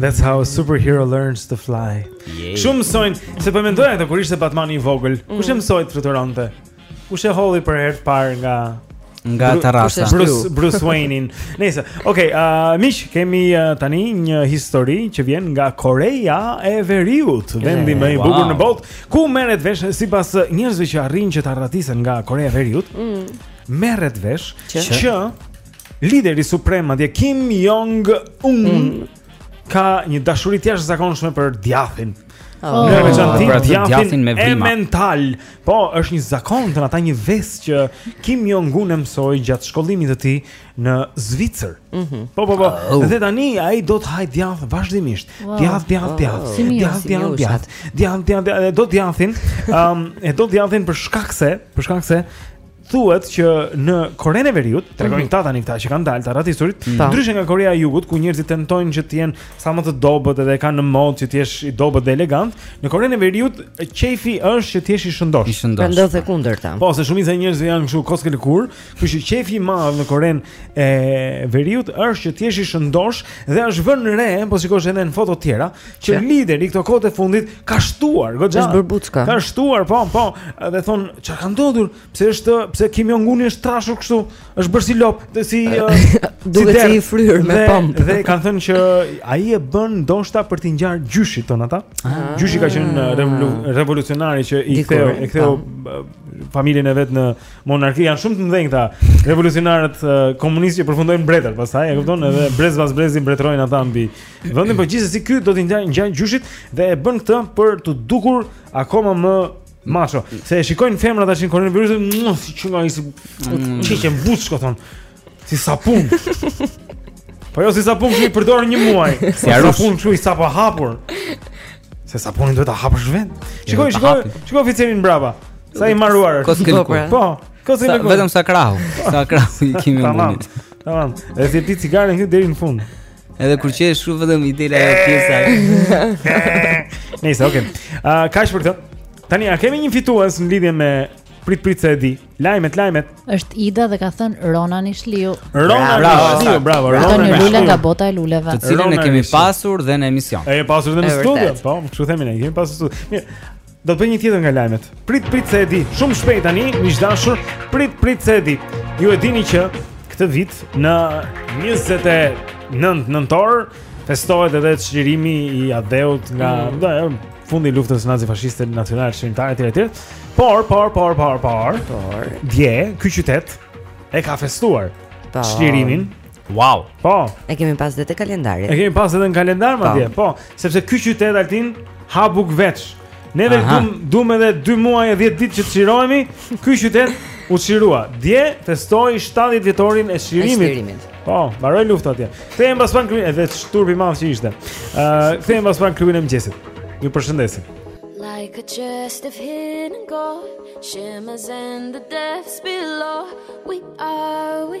That's how a superhero learns to fly. S'u mësojnë, se po e mendoja këtë kur ishte Batman i vogël. Mm. Kush e mësoi të fluturonte? Kush e hodhi për herë të parë nga nga tarraca Bruce Bruce Wayne-in. Nejse, okay, uh, miq, kemi uh, tani një histori që vjen nga Koreja e Veriut, vendi më i wow. bukur në botë, ku merret vesh sipas njerëzve që arrijnë që të arratisen nga Koreja e Veriut. Mm. Merret vesh që, që lideri suprem atje Kim Jong Un mm. ka një dashuri të jashtëzakonshme për djathin. Oh. Në veçanti oh. djathin me vrima. Emmental. Po, është një zakon, thonë ata, një ves që Kim Jong Un e mësoi gjatë shkollimit të tij në Zvicër. Mm -hmm. Po, po, po. Oh. Dhe tani ai do të hajë djath vazhdimisht. Wow. Djath, djath, djath. Oh. Djath, djath, djath. Djath, djath, djath. Do djathin. Ëm, um, e do djathin për shkak se, për shkak se Thuhet që në Korenë e Veriut, tregojnë mhm. këta tani këta që kanë dalë të arratisurit, mhm. ndryshe nga Korea e Jugut ku njerëzit tentojnë që të jenë sa më të dobët edhe kanë në modë që të jesh i dobët dhe elegant, në Korenë e Veriut qejfi është që të jesh i shëndosh. I shëndosh. Ka ndodhur e kundërta. Po, se shumica e njerëzve janë kështu kockë e lëkurë, kështu që qejfi i madh në Korenë e Veriut është që të jesh i shëndosh dhe është vënë re, po ta shikosh edhe në foto të tjera, që lideri këto kohë të fundit ka shtuar goxha. Është bërë buçko. Ka shtuar, po, po, dhe thonë çka ka ndodhur, pse është, pse Kim Jong Un është trashur kështu, është bërë si lopë, të si duket si i fryrë me pompë. Dhe kanë thënë që ai e bën ndoshta për t'i ngjarë gjyshit thonë ata. Ah. Gjyshi ka qenë revolucionari që i ktheu, e ktheu familjen e vet në monarki janë shumë të mëdhenj këta revolucionarët komunistë që përfundojnë mbretër pastaj e kupton edhe brez pas brezi mbretërojnë ata mbi vendin po gjithsesi ky do t'i ngjaj ngjaj gjyshit dhe e bën këtë për t'u dukur akoma më macho. Se e shikojnë femrat tashi në koronavirus, mm, si që nga isi çike mm. buçko thonë. Si sapun. Po jo si sapun që e përdor një muaj. Si po sapun që i sapohapur. Se sapunin duhet ta hapësh vend. Shikoje, shikoje, shikoje oficerin mbrapa. Sa i mbaruar është. Po, pra. po. Kosi me Vetëm sa krahu. Sa krahu i Kimit, më. Tamam. Tamam. Edhe ti cigaren këtu deri në fund. Edhe kur qesh shumë vetëm i del ajo pjesa. Nice, okay. Ah, uh, kaq për këtë? Tani a kemi një fitues në lidhje me prit prit se e di. Lajmet, lajmet. Është Ida dhe ka thënë Rona Nishliu. Rona Nishliu, bravo. Rona Nishliu nga bota e luleve. Të cilën e kemi pasur dhe në emision. E pasur dhe në studio, po, kështu themi ne, kemi pasur studio. Mirë. Do të bëjmë një tjetër nga lajmet. Prit prit se e di. Shumë shpejt tani, miq të dashur, prit prit se e di. Ju e dini që këtë vit në 29 nëntor festohet edhe çlirimi i Atdheut nga mm. do të fundi i luftës nazifashiste nacionalçlirimtare etj etj. Por, por, por, por, por, por. Dje ky qytet e ka festuar çlirimin. Wow. Po. E kemi pas edhe te kalendari. E kemi pas edhe në kalendar po. madje. Po, sepse ky qytet Altin ha bukë veç. Ne vetëm duam duam edhe 2 muaj e 10 ditë që të çlirohemi, ky qytet u çlirua. Dje festoi 70 vjetorin e çlirimit. Po, mbaroi lufta atje. Kthehem pas pankrin e vetë shturpi madh që ishte. Ë, uh, kthehem pas pak në klubin e mëngjesit. Ju përshëndesim. Like a chest of hidden gold Shimmers in the depths below We are, we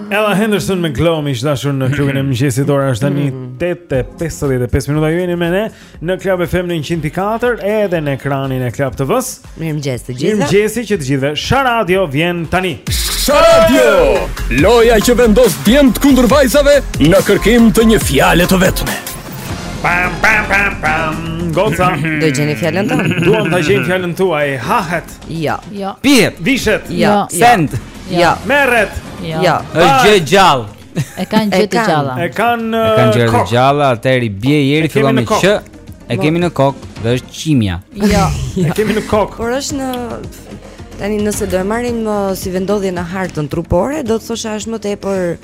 Ella Henderson me Glow miq të dashur në klubin e mëngjesit ora është tani 8:55 minuta ju jeni me ne në Club FM në 104 edhe në ekranin e Club TV-s. Mirëmëngjes të gjithëve. Mirëmëngjesi të gjithëve. Sharadio vjen tani. Sharadio. Loja që vendos djemtë kundër vajzave në kërkim të një fjale të vetme. Pam pam pam pam. Goca. Do gjeni fjalën tonë. Duam ta gjejmë fjalën tuaj. Hahet. Jo. Jo. Pihet. Vishet. Jo. Send. Jo. Merret. Jo. jo. Është gjë e gjallë. E kanë gjërat e gjalla. E kanë E kanë gjërat e gjalla, atëherë i bie njeriu, fillon me q. E kemi në kokë dhe është qimja. Jo. E kemi në kokë. Por është në Tani nëse do e marrim uh, si vendodhje në hartën trupore, do të thosha është më tepër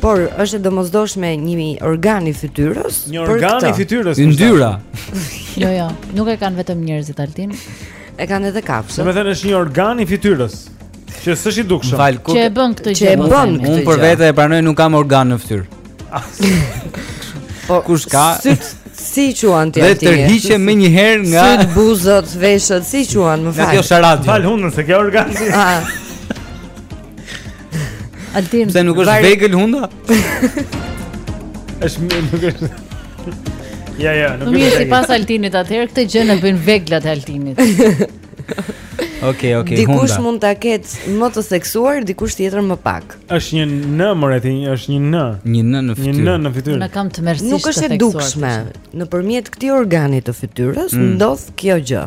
Por është e domosdoshme një organ i fytyrës. Një organ i fytyrës. Yndyra. jo, jo, nuk e kanë vetëm njerëzit altin. E kanë edhe kafshët. Domethënë është një organ i fytyrës. Që s'është i dukshëm. Fal, ku që e bën këtë gjë? Që e bën. Unë për vete e pranoj nuk kam organ në fytyrë. po kush ka? Sytë si i quan ti aty? dhe tërhiqe menjëherë nga sytë buzët, veshët, si i quan, më fal. Nga kjo sharadë. Fal hundën s'e ke organ. Ah. Altin. Pse nuk është vegël hunda? Është mirë, nuk është. Ja, ja, nuk është. Mirë, sipas Altinit atëherë këtë gjë na bëjnë veglat e Altinit. Okej, okej, hunda. Dikush mund ta ketë më të theksuar, dikush tjetër më pak. Është një në moretin, është një në. Një në në fytyrë. Një në në fytyrë. Ne kemi tmerrësisht të theksuar. Nuk është e dukshme. Nëpërmjet këtij organi të fytyrës mm. ndodh kjo gjë.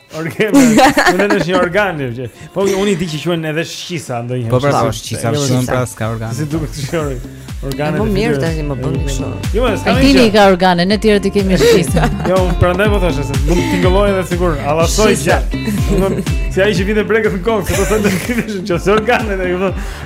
Organ. Unë në një organ që. Po unë i di që quhen edhe shqisa ndonjëherë. Po pra, po, shqisa shumë pra s'ka organ. Si duhet të shkoj? Organet e po mirë tani më bën kështu. Jo, s'ka më. Dini ka organe, ne të tjerët i kemi shqisa. Jo, unë prandaj po thashë se mund të tingëllojë edhe sikur. Allasoj gjë. Unë si ai që vë brekët në kokë, sepse sa të kish që se organet e thonë.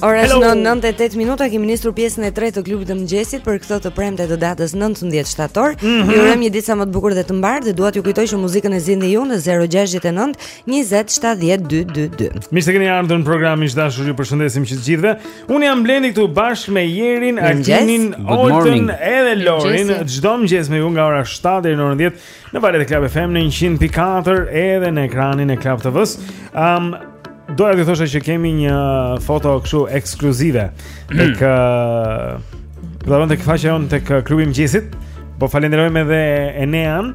Ora është 9 e 8 minuta kemi nisur pjesën e tretë të klubit të mëngjesit për këtë të premte të datës 19 shtator. Mm -hmm. Ju urojmë një ditë sa më të bukur dhe të mbarë dhe dua t'ju kujtoj që muzikën e zgjidhni ju në 069 20 70 222. Mirë se keni ardhur në program miq të dashur, ju përshëndesim që të gjithëve. Unë jam Blendi këtu bashkë me Jerin, Altinin, Oltën edhe Lorin çdo mëngjes me ju nga ora 7 deri në orën 10 Në valët e Club FM në 100.4 edhe në ekranin e Club TV-së um, Doja t'ju thosha që kemi një foto kështu ekskluzive Tek... tek faqja jonë tek klubi i mëngjesit Po falënderojmë edhe Enean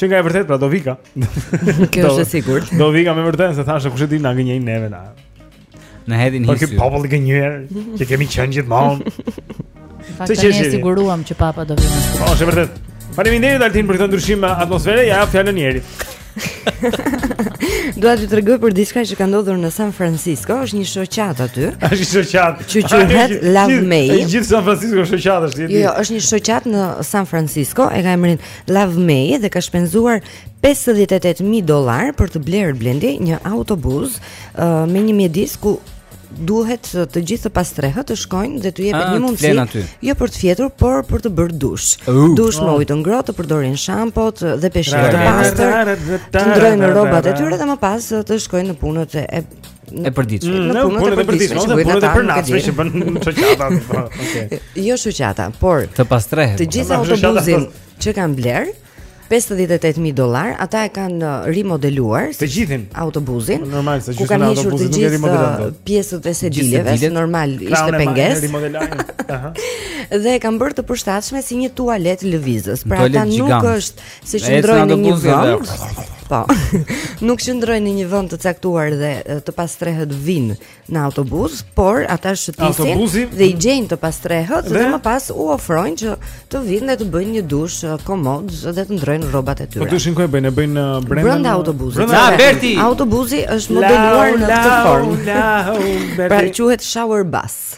Qenka e vërtetë, pra do vika Kjo është e sigurt Do vika me vërtet, se thashë kushedi na gënjejnë neve na Në hedin po, hi syve Po këtë popull të gënjyer Që kemi qenë gjithmonë Pra tani e siguruam që papa do vina së Po, është e vërtetë Faleminderit Altin për këtë ndryshim atmosfere, ja jap fjalën Jerit. Dua t'ju tregoj për diçka që ka ndodhur në San Francisco, është një shoqatë aty. Është një shoqatë. Që quhet Lava Mae. Është gjithë San Francisco shoqatë është. Jo, jo, është një shoqatë në San Francisco, e ka emrin Lava Mae dhe ka shpenzuar 58000 dollar për të blerë Blendi një autobuz uh, me një mjedis ku duhet të gjithë të pastrehët të shkojnë dhe t'u jepet ah, një mundësi jo për të fjetur, por për të bërë dush. Uh, dush me ujë të ngrohtë, të përdorin shampot dhe peshqir të pastër, të ndrojnë rrobat e tyre dhe më pas të shkojnë në punët e e përditshme. Mm, në punën e përditshme, në punën e përnatshme që bën shoqata. Po, okej. Jo shoqata, por të pastrehët. Të gjithë autobuzin që kanë blerë 58000 dollar, ata e kanë uh, rimodeluar. Të gjithin autobuzin. Po, normal se gjithë kanë hequr të gjithë uh, pjesët e sedileve, normal ishte pengesë. Aha. Dhe e kanë bërë të përshtatshme si një tualet lëvizës. Pra ata nuk është Se qëndrojnë në një vend. Po. Nuk qëndrojnë në një vend të caktuar dhe të pastrehët vijnë në autobus, por ata shëtisin dhe i gjejnë të pastrehët dhe, dhe më pas u ofrojnë që të vijnë dhe të bëjnë një dush uh, komod dhe të ndërrojnë rrobat e tyre. Po dushin ku e bëjnë? E bëjnë uh, brenda brenda autobusit. Brenda Berti. Autobusi është modeluar në këtë formë. Pra quhet shower bus.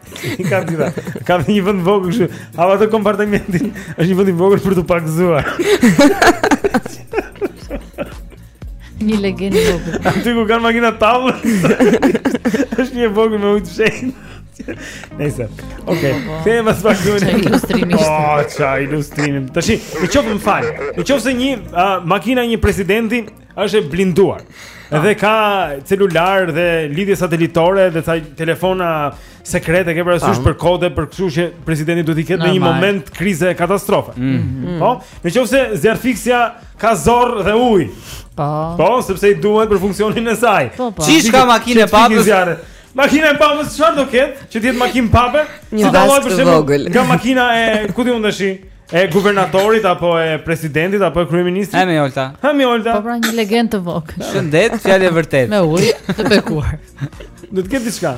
I ka dhira Ka dhe një vënd i vogël kështu A va të kompartamentin është një vënd i vogël për të pagëzuar Një legen i vogël A ty ku kanë makina tavë është një vogël me ujë të shenjtë Nëse. Okej. Kthej më pas gjën. Po, ça ilustrim. Tash, në qoftë më fal. Në qoftë se një makina e një presidenti Është e blinduar. Ah. Dhe ka celular dhe lidhje satelitore dhe ca telefona sekrete ke parasysh ah. për kode për kështu që presidenti duhet i ketë në një moment krize katastrofe. Mm. Mm. Po, në qoftë se zjarrfikësja ka zorrë dhe ujë. Po. Po, sepse i duhet për funksionin e saj. Po, po. Çish ka makina e papës. Makina e papës çfarë do ketë? Që të jetë makinë pape? Si dallon për shembull? Nga makina e ku di unë tash? E guvernatorit apo e presidentit apo e kryeministrit? Hami Olta. Hami Olta. Po pra një legen të vogël. Shëndet, fjalë e vërtetë. Me ujë të bekuar. Do të ketë diçka.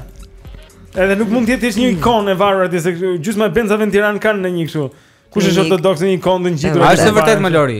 Edhe nuk mund të jetë thjesht një ikonë e varur atje se gjysma e benzave në Tiranë kanë nga një kështu. Kush është ortodoks në një ikonë të ngjitur? Është vërtet moj Lori.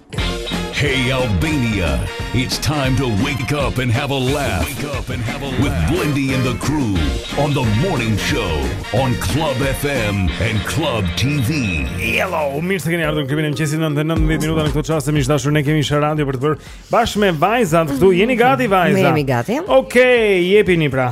Hey Albania, it's time to wake up and have a laugh. Wake up and have a laugh with Blendi and the crew on the morning show on Club FM and Club TV. Hello, mirë se keni ardhur në klubin e mëngjesit 9 e 9 minuta në këto çaste miq të dashur ne kemi sharadë për të bërë bashkë me vajzat këtu. Jeni gati vajza? Ne jemi gati. Okej, okay, jepini pra.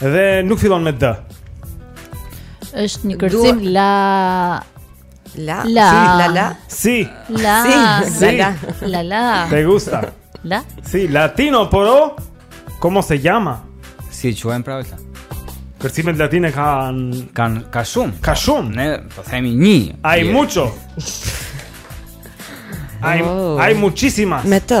Dhe nuk fillon me D. Është një kërcim Dua... la la la si la la si la si la la la la te gusta la si latino pero como se llama si quhen pra ata Kërcimet latine kanë kanë ka shumë. Ka shumë. Ne po themi një. Hay mucho. Ai oh. hay muchísimas. Me të.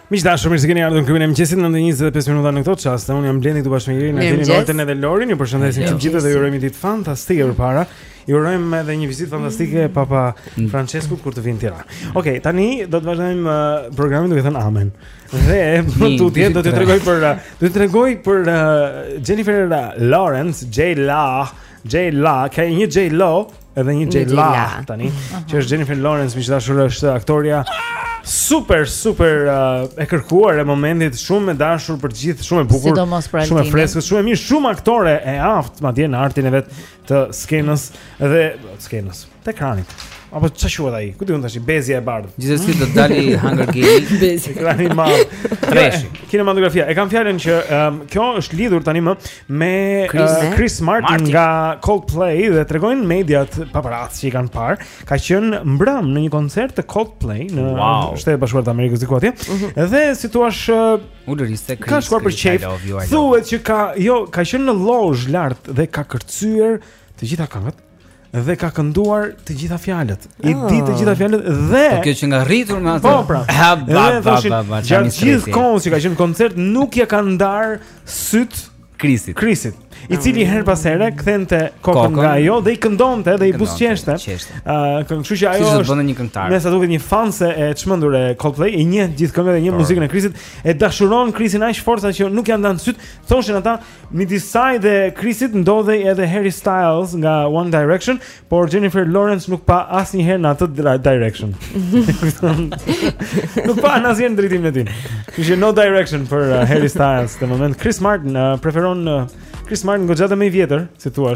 Miq të dashur, mirë se keni ardhur në klubin e mëngjesit në 25 minuta në këto çaste. Unë jam Blendi këtu bashkë me Irin, Altin, Nordin dhe Lorin. Ju përshëndesim të gjithëve dhe ju urojmë ditë fantastike përpara. Ju urojmë edhe një vizitë fantastike Papa mm. Françeskut kur të vijë në Tiranë. Okej, okay, tani do të vazhdojmë uh, programin duke thënë amen. Dhe më tutje do t'ju tregoj për uh, do t'ju tregoj për uh, Jennifer Lawrence, J Law, J Law, ka një J Lo Edhe një J Law tani, që është Jennifer Lawrence, miq të dashur është aktorja super super uh, e kërkuar e momentit, shumë e dashur për të gjithë, shumë e bukur, shumë e freskët, shumë e mirë, shumë aktore e aftë madje në artin e vet të skenës dhe skenës, të ekranit. Apo çfarë quhet ai? Ku di unë tash, bezja e bardhë. Gjithsesi do të dalë Hunger Games, bezja e bardhë. Kinematografia. E kam fjalën që um, kjo është lidhur tani më me Chris, uh, Chris Martin, Martin nga Coldplay dhe tregojnë mediat paparazzi që i kanë parë, ka qenë mbrëm në një koncert të Coldplay në wow. Shtetet e Bashkuara të Amerikës diku atje. Mm -hmm. Dhe si thua ulëriste Chris. Ka shkuar për qejf. Thuhet që ka, jo, ka qenë në lozhë lart dhe ka kërcyer të gjitha këngët. dhe ka kënduar të gjitha fjalët. I oh. di të gjitha fjalët dhe Po kjo qenka rritur me atë. Po pra. Ha ba ba ba ba. Ja gjithë kohën që ka qenë koncert nuk ia ka ndarë sytë Krisit. Krisit. I cili herë pas here kthente kokën nga ajo dhe i këndonte dhe i buzëqeshte. Ë, kështu që ajo është bënë një këngëtar. Nëse duket një fanse e çmendur e Coldplay, i njeh gjithë këngët e njeh muzikën e Krisit, e dashuron Krisin aq fort saqë nuk ia ndan sytë, thoshin ata, Midis saj dhe Chrisit ndodhej edhe Harry Styles nga One Direction, por Jennifer Lawrence nuk pa asnjëherë në atë direction. nuk pa asnjëherë në drejtimin e tij. Kështu që no direction për uh, Harry Styles në moment. Chris Martin uh, preferon uh, Chris Martin goxha më i vjetër, si thua.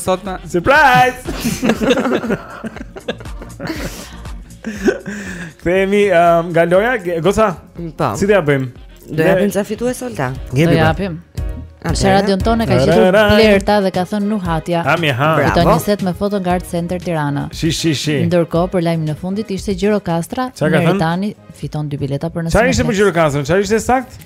Sot me Surprise! Kthehemi um, nga loja, goca, po. si t'ia bëjmë? Do ja bëjmë ca fitues sot Do ja pra. bëjmë Se radion tonë ka qitur Blerta dhe ka thënë nuhatja Ami ha Bravo Këto një set me foto nga Art Center Tirana Shi shi shi Ndërkohë për lajmin e fundit ishte Gjirokastra Ça ka thënë? Meritani fiton dy bileta për në sëmë Ça ishte për Gjirokastra? Ça ishte saktë?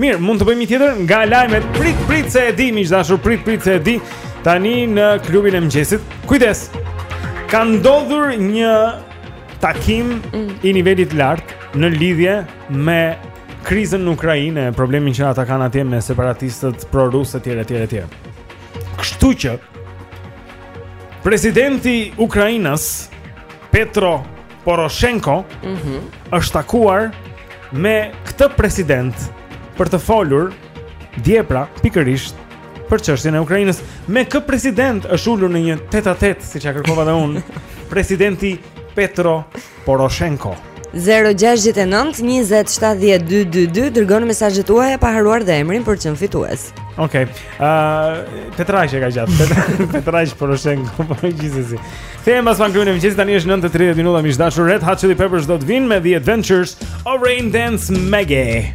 Mirë, mund të bëjmë një tjetër nga lajmet. Prit prit se e di, miq të dashur, prit prit se e di. Tani në klubin e mëngjesit. Kujdes. Ka ndodhur një takim mm. i nivelit të lartë në lidhje me krizën në Ukrainë, problemin që ata kanë atje me separatistët pro-rusë etj etj etj. Kështu që presidenti i Ukrainës Petro Poroshenko mm -hmm. është takuar me këtë president për të folur dje, pra pikërisht për çështjen e Ukrainës. Me kë president është ulur në një tet-a-tet, siç e kërkova dhe unë, presidenti Petro Poroshenko. 0-6-9-20-70-222 Dërgoni mesazhet tuaja pa harruar dhe emrin për të qenë fitues Ok uh, Petraq e ka gjetë Petraq Poroshenko për gjithsesi Kthehemi pas pak ju në mëngjes tani është 9:30 minuta miq të dashur Red Hot Chili Peppers do të vinë me The Adventures of Rain Dance Maggie.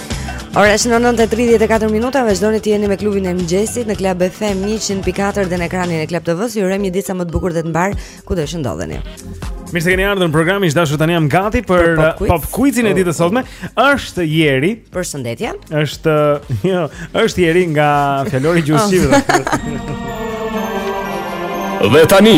Ora është 9:34 minuta, vazhdoni të jeni me klubin e mëngjesit në Club FM 104 dhe në ekranin e Club TV-së. Ju urojmë një ditë sa më të bukur dhe të mbarë kudo që ndodheni. Mirë se keni ardhur në program miq të dashur tani jam gati për pop quizin e ditës së sotme. Është Jeri. Përshëndetje. Është, jo, është Jeri nga Fjalori i Gjuhës Shqipe. Dhe tani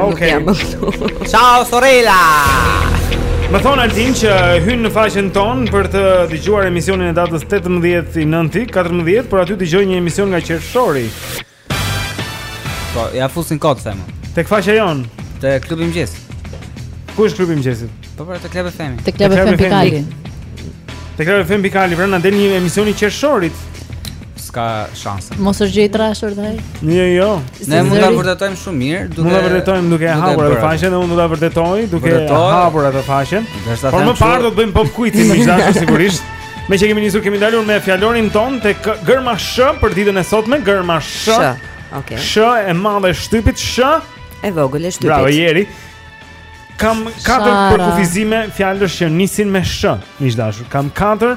Okej. Okay. Ciao Sorella. Më thotë Altini që hyn në faqen tonë për të dëgjuar emisionin e datës 18 i 9-ti, 14, por aty dëgjoj një emision nga qershori. Po, ia fusin kot them. Tek faqja jonë, te klubi i mëngjesit. Ku është klubi i mëngjesit? Po pra te Club FM. Te Club FM pikë al. Te Club FM pikë al, pra na del një emision i qershorit. S'ka shanse. Mos është gjë i trashur dhe ai. Jo, jo. Ne mund ta vërtetojmë shumë mirë, duke Mund ta vërtetojmë duke e hapur atë faqen, unë do ta vërtetoj duke e hapur atë faqen. Por më parë do të bëjmë pop quizin miq të dashur sigurisht. Meqë kemi nisur, kemi dalur me fjalorin tonë te gërma sh për ditën e sotme gërma sh. Sh, ok. Sh e madhe e shtypit, sh e vogël e shtypit. Bravo, Jeri. Kam katër përkufizime fjalësh që nisin me sh, miq të dashur. Kam katër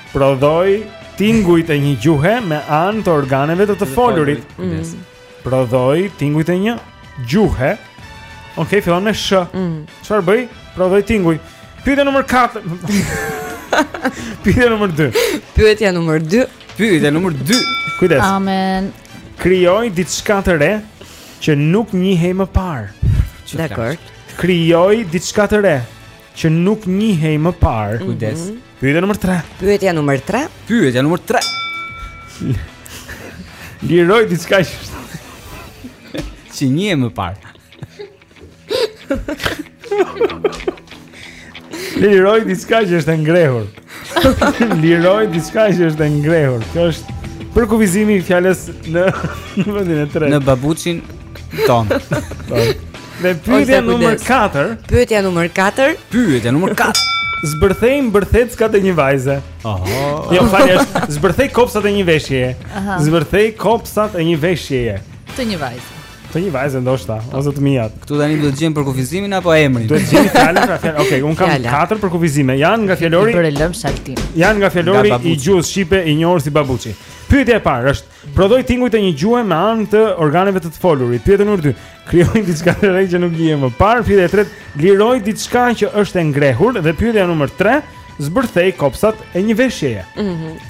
Prodhoj tingujt e një gjuhe me anë të organeve të të folurit. Kujdes. Prodhoj tingujt e një gjuhe. Okej, fillon me sh. Mm. Çfarë bëj? Prodhoj tinguj. Pyetja numër 4. Pyetja numër 2. Pyetja numër 2. Pyetja numër 2. Kujdes. Amen. Krijoj diçka të re që nuk njihej më parë. Dakord. Krijoj diçka të re që nuk njihej më parë. Kujdes. Mm -hmm. Pyetja nr. 3. Pyetja nr. 3. Pyetja nr. 3. Liroj diçka që që njihej më parë. Liroj diçka që është e ngrehur. Liroj diçka që është e ngrehur. Kjo është përkufizimi i fjalës në në vendin e tretë. Në babuçin ton. Po. Dhe pyetja numër 4. Pyetja numër 4. Pyetja numër 4. Zbërthej mbërtheckat e një vajze. Aha. Jo, falë, zbërthej kopsat e një veshjeje. Zbërthej kopsat e një veshjeje. Të një vajze. Të një vajze ndoshta, ose të mijat. Këtu tani do të gjejmë përkufizimin apo emrin? Do të gjejmë fjalën pra fjalë. Okej, un kam katër përkufizime. Jan nga fjalori. Për lëm shaltin. Jan nga fjalori i gjuhës shqipe i njohur si babuçi. Pyetja e parë është: Prodhoj tinguj të një gjuhe me anë të organeve të të folurit. Pyetja nr. 2: Krijoj diçka të re që nuk njihej më parë. Pyetja e tretë: Liroj diçka që është e ngrehur dhe pyetja nr. 3: Zbërthej kopsat e një veshjeje. Mhm. Mm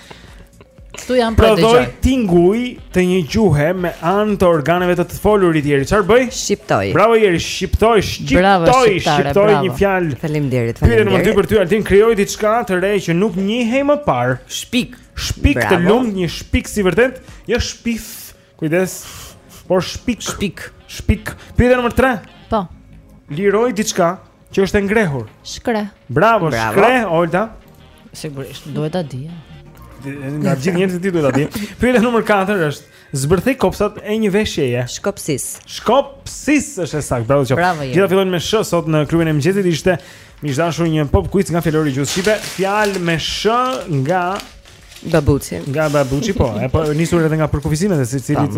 Këtu janë pra dëgjoj. Prodhoj tinguj të një gjuhe me anë të organeve të të folurit Jeri. Çfarë bëj? Shqiptoj. Bravo Jeri, shqiptoj, shqiptoj, bravo, shqiptare, shqiptoj bravo. një fjalë. Faleminderit, faleminderit. Pyetja numër dy për ty Altin krijoj diçka të re që nuk njihej më parë. Shpik. Shpik bravo. të lumtë, njeri shpik si vërtet, jo shpif. Kujdes. Por shpik. Shpik. Shpik. Pyetja numër tre. Po. Liroj diçka Që është e ngrehur. Shkreh. Bravo, Bravo. shkreh Olta. Sigurisht, duhet ta dish. Nga gjithë njerëzit ti duhet ta dish. Pyetja numër 4 është zbërthej kopsat e një veshjeje. Shkopsis. Shkopsis është e saktë. Bravo, Bravo Gjithë fillojnë me sh sot në klubin e mëngjesit ishte miq të dashur një pop quiz nga Fjalori i Gjuhës Shqipe. Fjalë me sh nga Babuçi. Nga Babuçi po, e po nisur edhe nga përkufizimet e secilit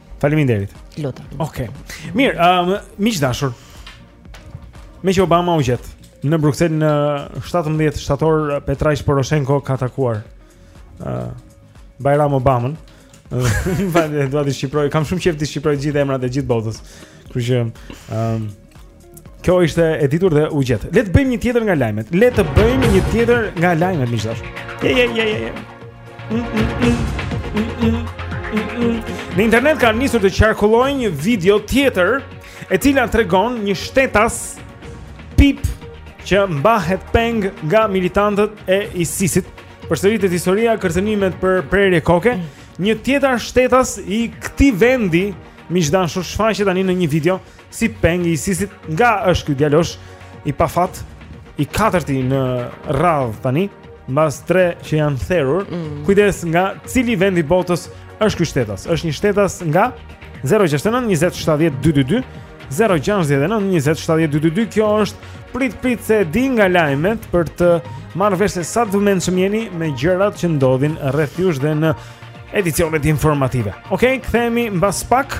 Faleminderit. Lutem. Okej. Okay. Mirë, um, miq të dashur. Meqë Obama u gjet në Bruksel në 17 shtator Petro Poroshenko ka takuar uh, Bajram Obamën. Vale, dua të shqipëroj. Kam shumë qejf të shqipëroj gjithë emrat e gjithë botës. Kështu që um, Kjo ishte e ditur dhe u gjet. Le të bëjmë një tjetër nga lajmet. Le të bëjmë një tjetër nga lajmet miq të dashur. Je je je je. Në internet ka nisur të qarkullojë një video tjetër e cila tregon një shtetas pip që mbahet peng nga militantët e ISIS-it. Përsëritet historia kërcënimet për prerje koke. Një tjetër shtetas i këtij vendi miq të dashur shfaqet tani në një video Si peng i ISIS-it Nga është ky djalosh I pafat I katërti në radhë tani Mbas tre që janë therur mm. Kujdes nga cili vend i botës është ky shtetas është një shtetas nga 069 27 222 069 27 222 Kjo është prit prit se e di nga lajmet Për të marrë vesh se sa të vëmendshëm jeni Me gjërat që ndodhin rreth jush dhe në edicionet informative Okej, okay, kthehemi mbas pak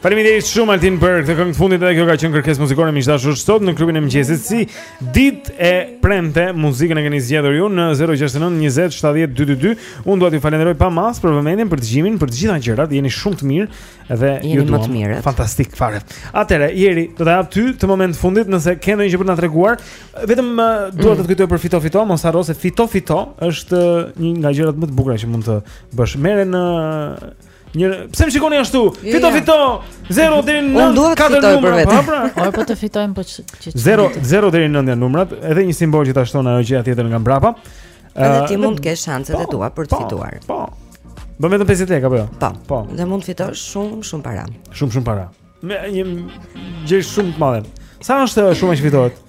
Faleminderit shumë Altin për këtë këngë të fundit edhe kjo ka qenë kërkesë muzikore miq të dashur sot në klubin e mëngjesit si ditë e premte muzikën e keni zgjedhur ju në 069 20 70 222 unë dua t'ju falenderoj pa masë për vëmendjen për dëgjimin për të gjitha gjërat jeni shumë të mirë dhe ju dua fantastik fare atëherë Ieri do ta jap ty këtë moment të fundit nëse ke ndonjë gjë për të na treguar vetëm uh, dua të të kujtoj për fito fito mos harro se fito fito është uh, një nga gjërat më të bukura që mund të bësh merre në uh, Një, pse më shikoni ashtu? Fito fito. 0 deri në 9 katër numra. Po pra. Po po të fitojmë po që 0 0 deri në 9 janë numrat, edhe një simbol që ta shton ajo gjëja tjetër nga mbrapa. Edhe ti mund të kesh shanset e po, tua për të po, fituar. Po. Bën vetëm 50 lekë apo jo? Po. Po. Dhe mund të fitosh shumë shumë para. Shumë shumë para. Me një gjë shumë të madhe. Sa është shuma që fitohet?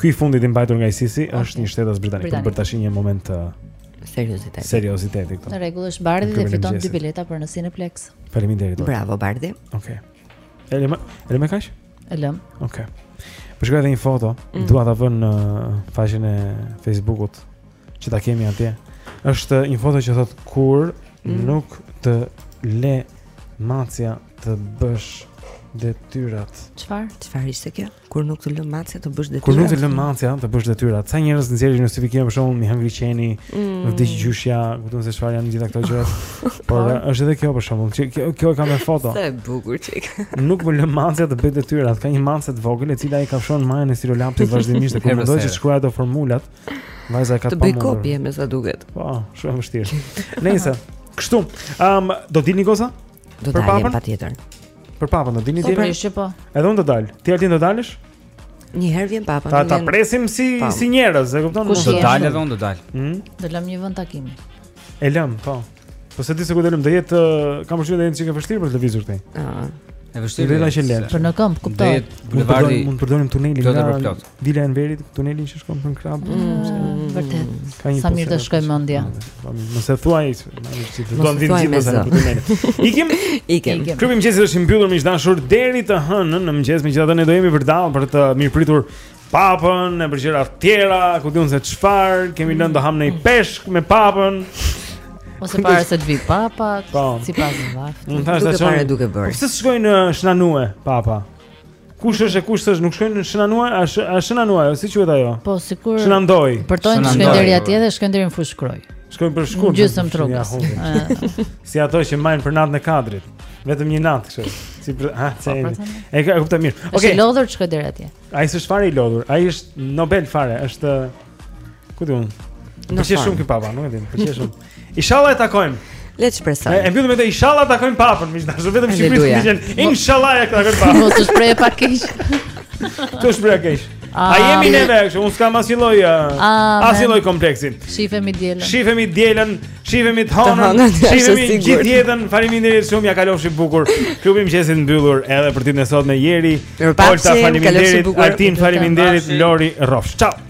Ky i fundit i mbajtur nga ISIS-i okay. është një shtetas britanik, por tash një moment të serioziteti. Serioziteti këtu. Në rregull, është Bardhi dhe fiton dy bileta për në Cineplexx. Faleminderit. Bravo Bardhi. Okej. Okay. Elem, elem e kaç? Elem. Okej. Okay. Po shkoj edhe një foto, mm. dua ta vë në faqen e Facebook-ut që ta kemi atje. Është një foto që thotë kur mm. nuk të lë macja të bësh detyrat. Çfarë? Çfarë ishte kjo? Kur nuk të lë macja të bësh detyrat. Kur nuk të lë macja të bësh detyrat. Sa njerëz nxjerrin justifikime për shembull m'i hëngri qeni, mm. vdiq gjyshja, ku di unë se çfarë janë gjitha këto gjëra. Por është edhe kjo për shembull. Kjo kjo e kam me foto. Sa e bukur çik. Nuk më lë macja të bëj detyrat. Ka një mace të vogël e cila i kafshon majën e stilolapsit vazhdimisht kur mundohet të shkruajë ato formulat. Vajza e ka të pamundur. Të bëjë kopje me sa duket. Po, shumë vështirë. Nëse kështu, ëm do dilni goca? Do të dalim patjetër. Për papën, do dilni ti. Po, po. Edhe unë do dal. Ti Altin do dalësh? Një herë vjen papa. Ta, ta presim si pa. si njerëz, e kupton? Do dal edhe unë do dal. Ëh. Hmm? Do lëmë një vend takimi. E lëm, po. Po s'e di se ku do lëmë, do jetë kam përshtypjen do jetë çikë vështirë për të lëvizur ti. Ëh. E vështirë. Vetëm që lehtë. Për në këmbë, kuptoj. Bulevardi mund të përdorim tunelin nga Pyotr Plot. Vila e Enverit, tunelin që shkon për në Krrabë mm, mm, mm, Vërtet, sa mirë të shkoi mendja Mos e thuaj Mos e thuaj me zë Ikim? Ikim Klubi i mëngjesit është i mbyllur miq të dashur Deri të hënën në mëngjes, megjithatë ne do jemi vërdallë Për të mirëpritur papën E për gjëra të tjera Ku di unë se çfarë Kemi lënë të hamë një peshk me papën Ose para se të vijë papa, po. sipas vaktit. Duke pare duke bërë. Po, pse s'shkojnë në Shna Ndue, papa? Kush është e kush s'është, nuk shkojnë në Shna Ndue, a shë, a Shna Ndue, si quhet ajo? Po sikur Shna Ndoi. Përtojnë të shkojnë deri atje dhe shkojnë deri në Fushë-Krujë. Shkojnë për shkurt. Gjysmës rrugës. si ato që mbajnë për natën e kadrit. Vetëm një natë kështu. Si për ha, po, çeni. Po, e kuptoj mirë. Okej. Okay. Lodhur të shkojë deri atje. Ai s'është fare i lodhur. Ai është Nobel fare, është ku di unë. Më pëlqen shumë ky papa, nuk e di. Pëlqen shumë. Ishalla e takojmë. Le të shpresojmë. E mbyllim me të ishalla takojmë papën, miq dashur, vetëm shikojmë të dielën. Ishalla e takojmë papën. Mos u shpreh pa keq. Të shpreh keq. A jemi në vesh, unë s'kam asnjë lloj asnjë lloj kompleksi. Shifemi të dielën. Shifemi të dielën, shifemi të hënën, shifemi gjithë jetën. Faleminderit shumë, ja kalofshi bukur. Klubi i mëngjesit mbyllet edhe për ditën e sotme Ieri. Olta faleminderit, Altin faleminderit, Lori rrofsh. Ciao.